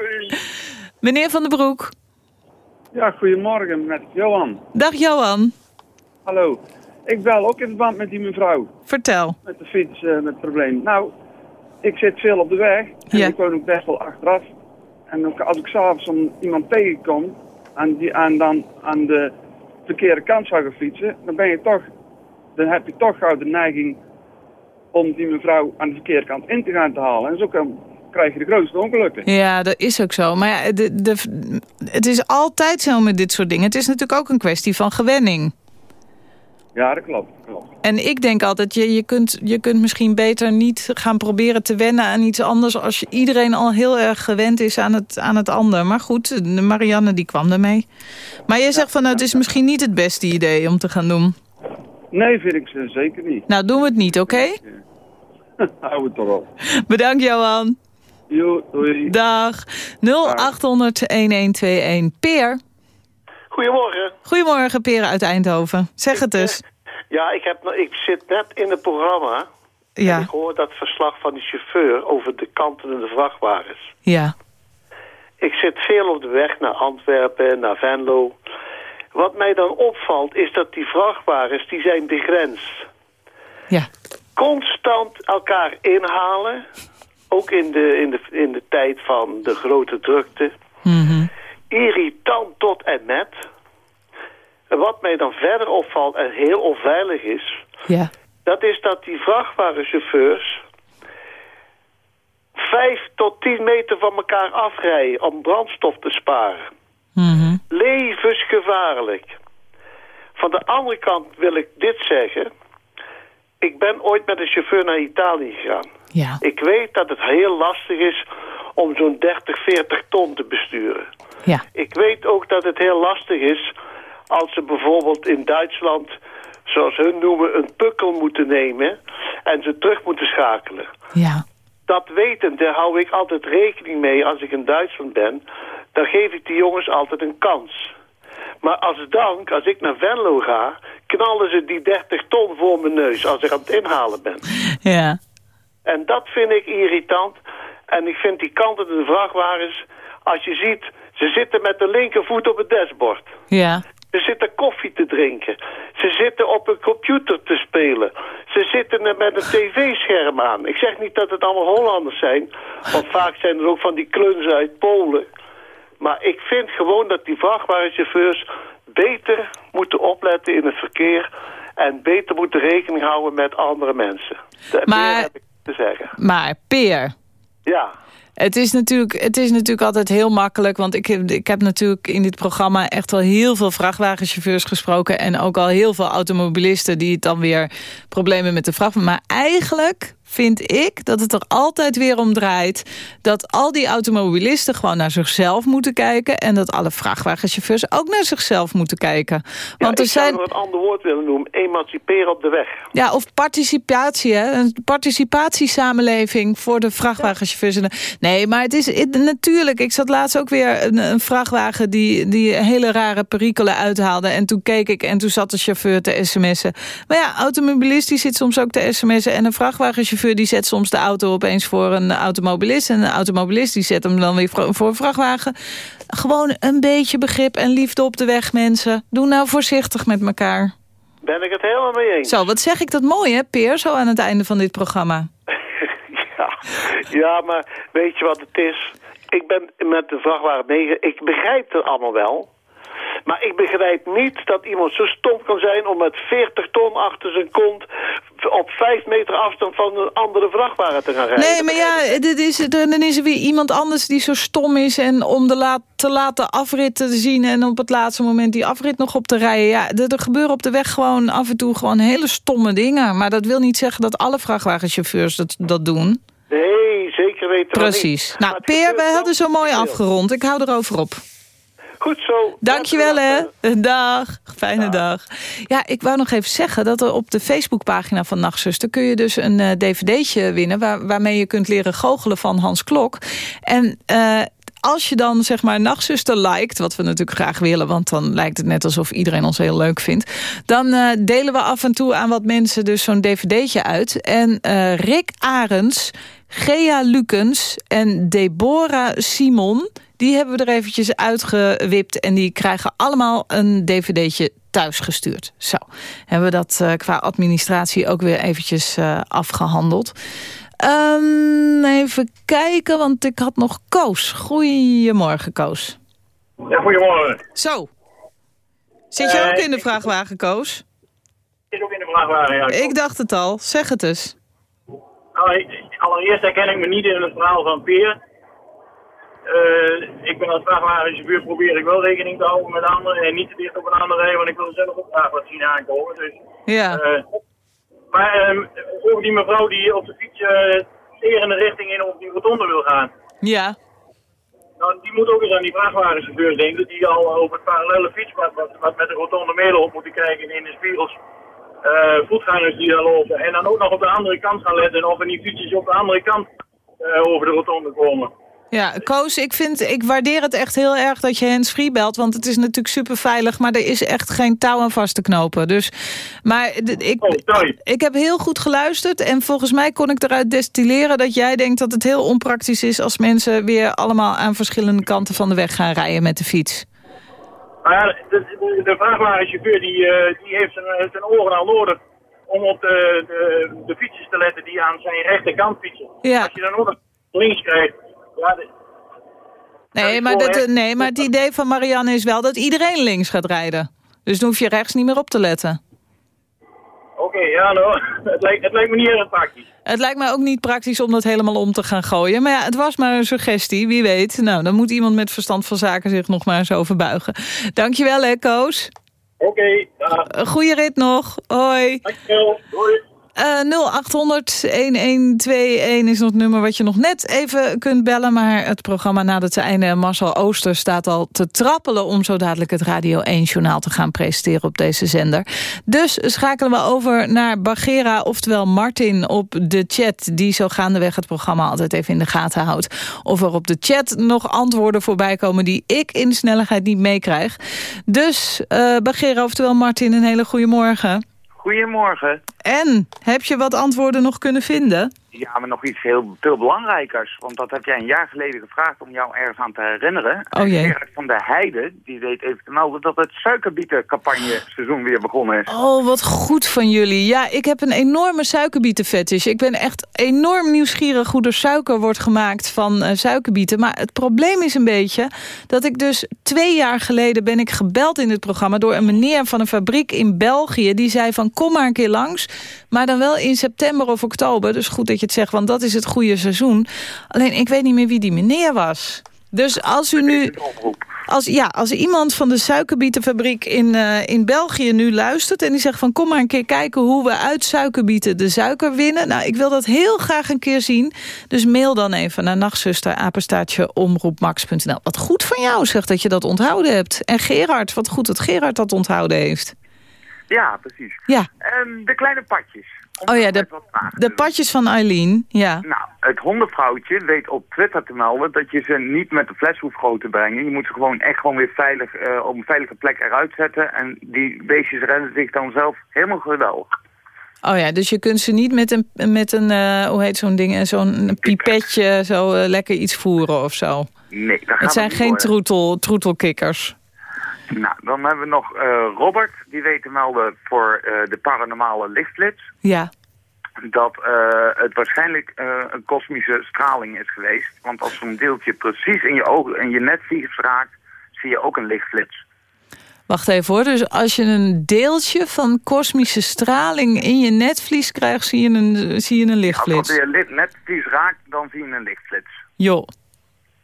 Meneer Van den Broek. Ja, goedemorgen met Johan. Dag, Johan. Hallo. Ik bel ook in verband met die mevrouw. Vertel. Met de fiets, eh, met het probleem. Nou, ik zit veel op de weg. En Ja. ik woon ook best wel achteraf. En ook als ik s'avonds om iemand tegenkom... En, die, en dan aan de verkeerde kant zou gaan fietsen... Dan, ben je toch, dan heb je toch gauw de neiging... om die mevrouw aan de verkeerde kant in te gaan te halen. En zo kan, krijg je de grootste ongelukken. Ja, dat is ook zo. Maar ja, de, de, het is altijd zo met dit soort dingen. Het is natuurlijk ook een kwestie van gewenning. Ja, dat klopt. klopt. En ik denk altijd, je, je, kunt, je kunt misschien beter niet gaan proberen te wennen aan iets anders... als je iedereen al heel erg gewend is aan het, aan het ander. Maar goed, de Marianne die kwam ermee. Maar je zegt van, nou, het is misschien niet het beste idee om te gaan doen. Nee, vind ik ze zeker niet. Nou, doen we het niet, oké? Hou het erop. Bedankt, Johan. Jo, doei. Dag. 0800-1121. Peer. Goedemorgen. Goedemorgen, Peer uit Eindhoven. Zeg het dus. Ja, ik, heb, ik zit net in het programma. En Ja, ik hoor dat verslag van die chauffeur over de kantelende vrachtwagens. ja. Ik zit veel op de weg naar Antwerpen, naar Venlo. Wat mij dan opvalt is dat die vrachtwagens, die zijn de grens. Ja. Constant elkaar inhalen. Ook in de, in de, in de tijd van de grote drukte. Mhm. irritant tot en met. En wat mij dan verder opvalt en heel onveilig is... Ja. dat is dat die vrachtwagenchauffeurs... vijf tot tien meter van elkaar afrijden om brandstof te sparen. Mhm. Levensgevaarlijk. Van de andere kant wil ik dit zeggen... ik ben ooit met een chauffeur naar Italië gegaan. Ja. Ik weet dat het heel lastig is om zo'n 30, 40 ton te besturen. Ja. Ik weet ook dat het heel lastig is als ze bijvoorbeeld in Duitsland, zoals hun noemen, een pukkel moeten nemen en ze terug moeten schakelen. Ja. Dat wetend, daar hou ik altijd rekening mee als ik in Duitsland ben. Dan geef ik die jongens altijd een kans. Maar als dank, als ik naar Venlo ga, knallen ze die 30 ton voor mijn neus als ik aan het inhalen ben. Ja. En dat vind ik irritant. En ik vind die kantende vrachtwagens, als je ziet, ze zitten met de linkervoet op het dashboard. Ja. Ze zitten koffie te drinken. Ze zitten op een computer te spelen. Ze zitten er met een tv-scherm aan. Ik zeg niet dat het allemaal Hollanders zijn. Want vaak zijn er ook van die klunzen uit Polen. Maar ik vind gewoon dat die vrachtwagenchauffeurs beter moeten opletten in het verkeer... en beter moeten rekening houden met andere mensen. Dat Maar- meer heb ik te zeggen. Maar Peer, Ja. Het is, natuurlijk, het is natuurlijk altijd heel makkelijk... want ik heb, ik heb natuurlijk in dit programma echt wel heel veel vrachtwagenchauffeurs gesproken... en ook al heel veel automobilisten die het dan weer problemen met de vrachtwagen... maar eigenlijk vind ik dat het er altijd weer om draait... dat al die automobilisten gewoon naar zichzelf moeten kijken... en dat alle vrachtwagenchauffeurs ook naar zichzelf moeten kijken. Want ik er zijn... zou een ander woord willen noemen. Emanciperen op de weg. Ja, of participatie, hè? Een participatiesamenleving voor de vrachtwagenchauffeurs. Nee, maar het is het- natuurlijk. Ik zat laatst ook weer een, een vrachtwagen die, die hele rare perikelen uithaalde. En toen keek ik en toen zat de chauffeur te sms'en. Maar ja, automobilist die zit soms ook te sms'en. En een vrachtwagenchauffeur die zet soms de auto opeens voor een automobilist. En een automobilist die zet hem dan weer voor een vrachtwagen. Gewoon een beetje begrip en liefde op de weg, mensen. Doe nou voorzichtig met elkaar. Ben ik het helemaal mee eens. Zo, wat zeg ik dat mooi hè, Peer, zo aan het einde van dit programma. Ja. ja, maar weet je wat het is? Ik ben met de vrachtwagen mee. Ik begrijp het allemaal wel. Maar ik begrijp niet dat iemand zo stom kan zijn om met 40 ton achter zijn kont op 5 meter afstand van een andere vrachtwagen te gaan rijden. Nee, maar ja, dit is, dan is er weer iemand anders die zo stom is... en om de laat, te laten afrit te zien en op het laatste moment die afrit nog op te rijden. Ja, er, er gebeuren op de weg gewoon af en toe gewoon hele stomme dingen. Maar dat wil niet zeggen dat alle vrachtwagenchauffeurs dat, dat doen. Nee, zeker weten we Precies. Nou, Peer, wij hadden zo mooi afgerond. Ik hou erover op. Goed zo. Dankjewel, hè. Dag. Fijne dag. Ja, ik wou nog even zeggen dat er op de Facebookpagina van Nachtzuster... kun je dus een eh, dvd'tje winnen... Waar, waarmee je kunt leren goochelen van Hans Klok. En... eh, als je dan zeg maar Nachtzuster liked, wat we natuurlijk graag willen... want dan lijkt het net alsof iedereen ons heel leuk vindt... dan eh, delen we af en toe aan wat mensen dus zo'n dvd'tje uit. En Rick Arends, Gea Lukens en Deborah Simon... die hebben we er eventjes uitgewipt... en die krijgen allemaal een dvd'tje thuisgestuurd. Zo, hebben we dat eh, qua administratie ook weer eventjes eh, afgehandeld. Ehm, even kijken, want ik had nog Koos. Goedemorgen, Koos. Ja, goedemorgen. Zo. Zit je Eh, ook in de vrachtwagen, Koos? Ik zit ook in de vrachtwagen, ja. Ik dacht het al. Zeg het eens. Nou, allereerst herken ik me niet in het verhaal van Peer. Eh, ik ben als vrachtwagenchauffeur probeer ik wel rekening te houden met anderen en niet te dicht op een ander rijden, want ik wil zelf ook graag wat zien aankomen. Dus, Ja. eh, maar ehm, over die mevrouw die op de fiets eh terende richting in op die rotonde wil gaan. Ja. Nou, die moet ook eens aan die vrachtwagenchauffeurs denken die al over het parallele fietspad wat, wat met de rotonde op moeten kijken in de spiegels. voetgangers die daar lopen. En dan ook nog op de andere kant gaan letten of er niet fietsjes op de andere kant over de rotonde komen. Ja, Koos, ik, vind, ik waardeer het echt heel erg dat je hands-free belt. Want het is natuurlijk super veilig, maar er is echt geen touw aan vast te knopen. Dus, maar ik, ik heb heel goed geluisterd. En volgens mij kon ik eruit destilleren dat jij denkt dat het heel onpraktisch is... als mensen weer allemaal aan verschillende kanten van de weg gaan rijden met de fiets. Maar ja, de, de, de vrachtwagenchauffeur die, eh, die heeft zijn, zijn oren al nodig om op de, de, de fietsjes te letten die aan zijn rechterkant fietsen. Ja. Als je dan ook nog links krijgt, ja, de- Nee, maar, dat, nee, maar het idee van Marianne is wel dat iedereen links gaat rijden. Dus dan hoef je rechts niet meer op te letten. oké, ja, nou, het, lijkt, het lijkt me niet erg praktisch. Het lijkt mij ook niet praktisch om dat helemaal om te gaan gooien. Maar ja, het was maar een suggestie, wie weet. Nou, dan moet iemand met verstand van zaken zich nog maar eens overbuigen. Dankjewel, hè, Koos. Oké, Een goede rit nog. Hoi. Dankjewel, hoi. Eh 0800-1121 is nog het nummer wat je nog net even kunt bellen. Maar het programma na het einde Marcel Ooster staat al te trappelen... om zo dadelijk het Radio 1-journaal te gaan presenteren op deze zender. Dus schakelen we over naar Bagera, oftewel Martin op de chat... die zo gaandeweg het programma altijd even in de gaten houdt. Of er op de chat nog antwoorden voorbij komen... die ik in snelheid niet meekrijg. Dus eh Bagera, oftewel Martin, een hele goede morgen. Goedemorgen. En, heb je wat antwoorden nog kunnen vinden? Ja, maar nog iets heel veel belangrijkers. Want dat heb jij een jaar geleden gevraagd om jou ergens aan te herinneren. Oh jee. Gerard van der Heijden, die weet even te melden dat het suikerbietencampagne seizoen weer begonnen is. Oh, wat goed van jullie. Ja, ik heb een enorme suikerbietenfetish. Ik ben echt enorm nieuwsgierig hoe er suiker wordt gemaakt van eh, suikerbieten. Maar het probleem is een beetje dat ik dus twee jaar geleden ben ik gebeld in het programma door een meneer van een fabriek in België. Die zei van kom maar een keer langs. Maar dan wel in september of oktober. Dus goed dat je het zegt, want dat is het goede seizoen. Alleen ik weet niet meer wie die meneer was. Dus als u nu... Als, ja, als iemand van de suikerbietenfabriek in, eh, in België nu luistert... en die zegt van kom maar een keer kijken hoe we uit suikerbieten de suiker winnen. Nou, ik wil dat heel graag een keer zien. Dus mail dan even naar nachtzuster, apenstaartje, omroepmax.nl. Wat goed van jou, zegt dat je dat onthouden hebt. En Gerard, wat goed dat Gerard dat onthouden heeft. Ja, precies. Ja. En de kleine padjes. Oh ja, de, de padjes van Eileen, ja. Nou, het hondenvrouwtje weet op Twitter te melden dat je ze niet met de fles hoeft groot te brengen. Je moet ze gewoon echt gewoon weer veilig eh, op een veilige plek eruit zetten. En die beestjes redden zich dan zelf helemaal geweldig. Oh ja, dus je kunt ze niet met een, met een eh, hoe heet zo'n ding, zo'n pipetje zo eh, lekker iets voeren of zo. Nee, dat gaat Het zijn geen worden. troetel, troetelkikkers. Nou, dan hebben we nog eh, Robert, die weet te melden voor eh, de paranormale lichtflits. Ja. Dat eh, het waarschijnlijk een kosmische straling is geweest. Want als zo'n deeltje precies in je ogen en je netvlies raakt, zie je ook een lichtflits. Wacht even hoor, dus als je een deeltje van kosmische straling in je netvlies krijgt, zie je een, zie je een Als lichtflits. dat je li- netvlies raakt, dan zie je een lichtflits. Jo.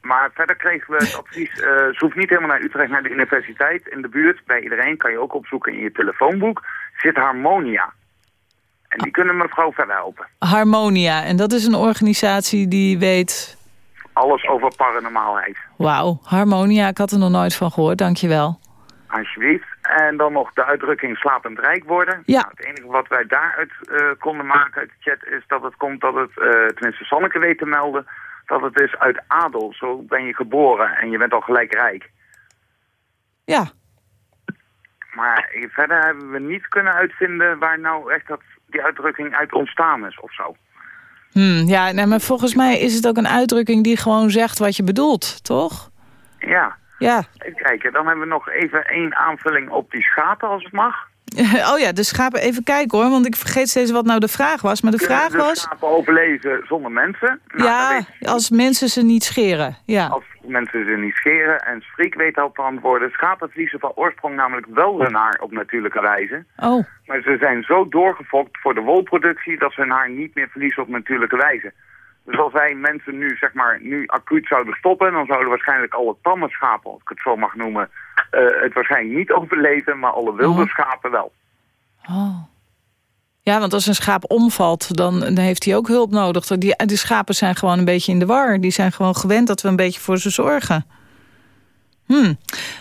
Maar verder kregen we het advies, eh ze hoeft niet helemaal naar Utrecht, naar de universiteit. In de buurt, bij iedereen, kan je ook opzoeken in je telefoonboek, zit Harmonia. En die kunnen mevrouw verder helpen. Harmonia, en dat is een organisatie die weet... Alles over paranormaalheid, Wauw, Harmonia, ik had er nog nooit van gehoord, dankjewel. alsjeblieft. En dan nog de uitdrukking slapend rijk worden. Ja. Nou, het enige wat wij daaruit eh, konden maken uit de chat is dat het komt dat het, eh, tenminste Sanneke weet te melden, dat het is uit adel. Zo ben je geboren en je bent al gelijk rijk. Ja. Maar verder hebben we niet kunnen uitvinden waar nou echt dat, die uitdrukking uit ontstaan is of zo. Hmm, ja, nee, maar volgens mij is het ook een uitdrukking die gewoon zegt wat je bedoelt, toch? Ja. Ja. Even kijken, dan hebben we nog even één aanvulling op die schapen als het mag. Oh ja, de schapen, even kijken hoor, want ik vergeet steeds wat nou de vraag was. Maar de vraag de was, schapen overleven zonder mensen? Nou, ja, als mensen ze niet scheren. Ja. Als mensen ze niet scheren en Freek weet dat te antwoorden. Schapen verliezen van oorsprong namelijk wel hun haar op natuurlijke wijze. Oh, Maar ze zijn zo doorgefokt voor de wolproductie dat ze hun haar niet meer verliezen op natuurlijke wijze. Dus als wij mensen nu, zeg maar, nu acuut zouden stoppen, dan zouden waarschijnlijk alle tamme schapen, als ik het zo mag noemen, eh, het waarschijnlijk niet overleven, maar alle wilde Oh. schapen wel. oh. Ja, want als een schaap omvalt, dan, dan heeft hij ook hulp nodig. Die, die schapen zijn gewoon een beetje in de war. Die zijn gewoon gewend dat we een beetje voor ze zorgen. Hmm.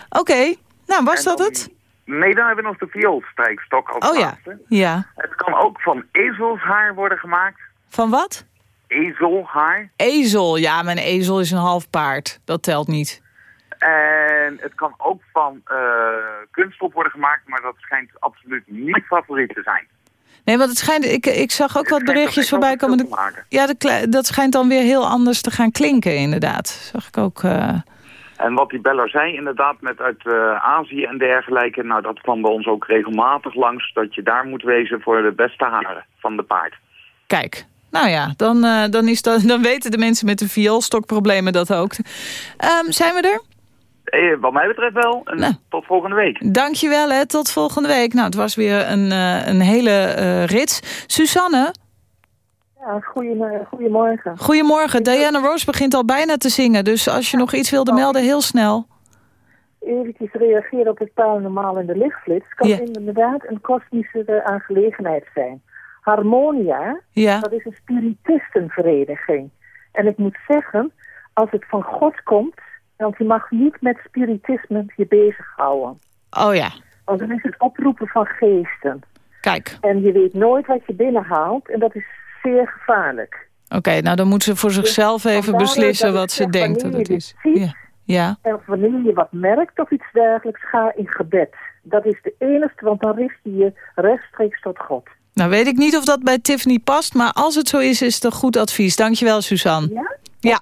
Oké, nou was dat het? Nee, dan hebben we nog de vioolstrijkstok als Oh ja, ja. Het kan ook van ezelshaar worden gemaakt. Van wat? Ezelhaar. Ezel, ja, mijn ezel is een half paard. Dat telt niet. En het kan ook van eh kunststof worden gemaakt, maar dat schijnt absoluut niet favoriet te zijn. Nee, want het schijnt, ik, ik zag ook wat berichtjes voorbij komen. Ja, de, dat schijnt dan weer heel anders te gaan klinken, inderdaad. Zag ik ook. eh, En wat die beller zei, inderdaad, met uit eh, Azië en dergelijke, nou dat kwam bij ons ook regelmatig langs, dat je daar moet wezen voor de beste haren van de paard. Kijk, nou ja, dan, eh, dan, is dat, dan weten de mensen met de vioolstokproblemen dat ook. Ehm, zijn we er? Eh, wat mij betreft wel. En Nou. tot volgende week. Dankjewel, hè. Tot volgende week. Nou, het was weer een, eh, een hele eh, rits. Suzanne, Ja, goeie- goedemorgen. goedemorgen. Diana Roos begint al bijna te zingen. Dus als je nog iets wilde melden, heel snel. Eventjes reageren op het paranormaal en de lichtflits. kan Ja. inderdaad een kosmische aangelegenheid zijn. Harmonia, Ja. dat is een spiritistenvereniging. En ik moet zeggen, als het van God komt, want je mag niet met spiritisme je bezighouden. Oh ja, Want dan is het oproepen van geesten. kijk. En je weet nooit wat je binnenhaalt en dat is zeer gevaarlijk. Oké, nou dan moet ze voor zichzelf even beslissen wat ze denkt dat het is. ziet, Ja. ja. En wanneer je wat merkt of iets dergelijks, ga in gebed. Dat is de enige, want dan richt je je rechtstreeks tot God. Nou weet ik niet of dat bij Tiffany past, maar als het zo is, is het een goed advies. Dankjewel, Suzanne. Ja? Ja.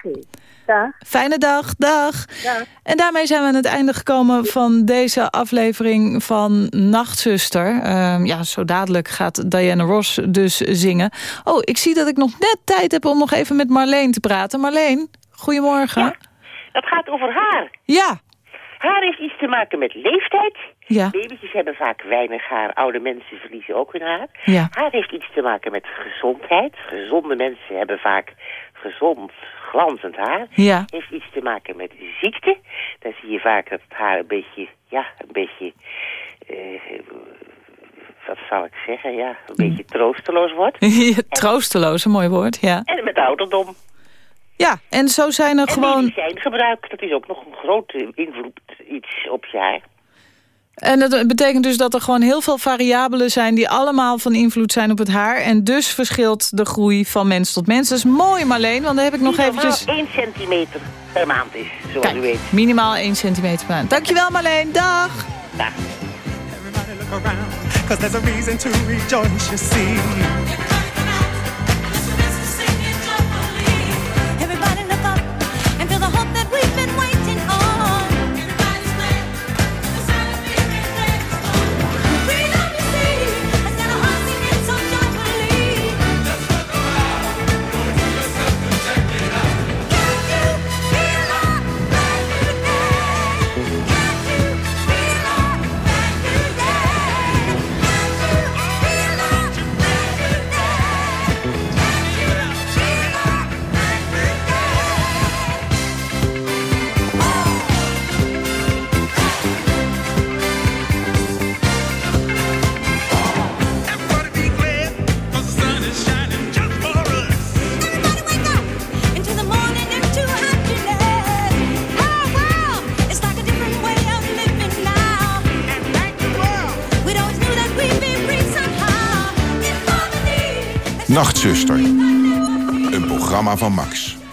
Dag. Fijne dag, dag. Dag. En daarmee zijn we aan het einde gekomen van deze aflevering van Nachtzuster. Ehm, ja, zo dadelijk gaat Diana Ross dus zingen. Oh, ik zie dat ik nog net tijd heb om nog even met Marleen te praten. Marleen, goedemorgen. Het gaat over haar. Ja. Haar heeft iets te maken met leeftijd. Ja. Babytjes hebben vaak weinig haar. Oude mensen verliezen ook hun haar. Ja. Haar heeft iets te maken met gezondheid. Gezonde mensen hebben vaak gezond, glanzend haar. Ja. Heeft iets te maken met ziekte. Dan zie je vaak dat het haar een beetje, ja, een beetje... eh, wat zal ik zeggen? Ja, een beetje troosteloos wordt. Troosteloos, een mooi woord, ja. En met ouderdom. Ja, en zo zijn er En gewoon... medicijngebruik, dat is ook nog een grote invloed iets op je haar. En dat betekent dus dat er gewoon heel veel variabelen zijn... die allemaal van invloed zijn op het haar. En dus verschilt de groei van mens tot mens. Dat is mooi, Marleen, want dan heb ik nog Die eventjes... normaal 1 centimeter per maand is, zoals Kijk, u weet. minimaal 1 centimeter per maand. Dankjewel, Marleen. Dag. Dag. Cause there's a reason to rejoice, you see. Nachtzuster, een programma van Max.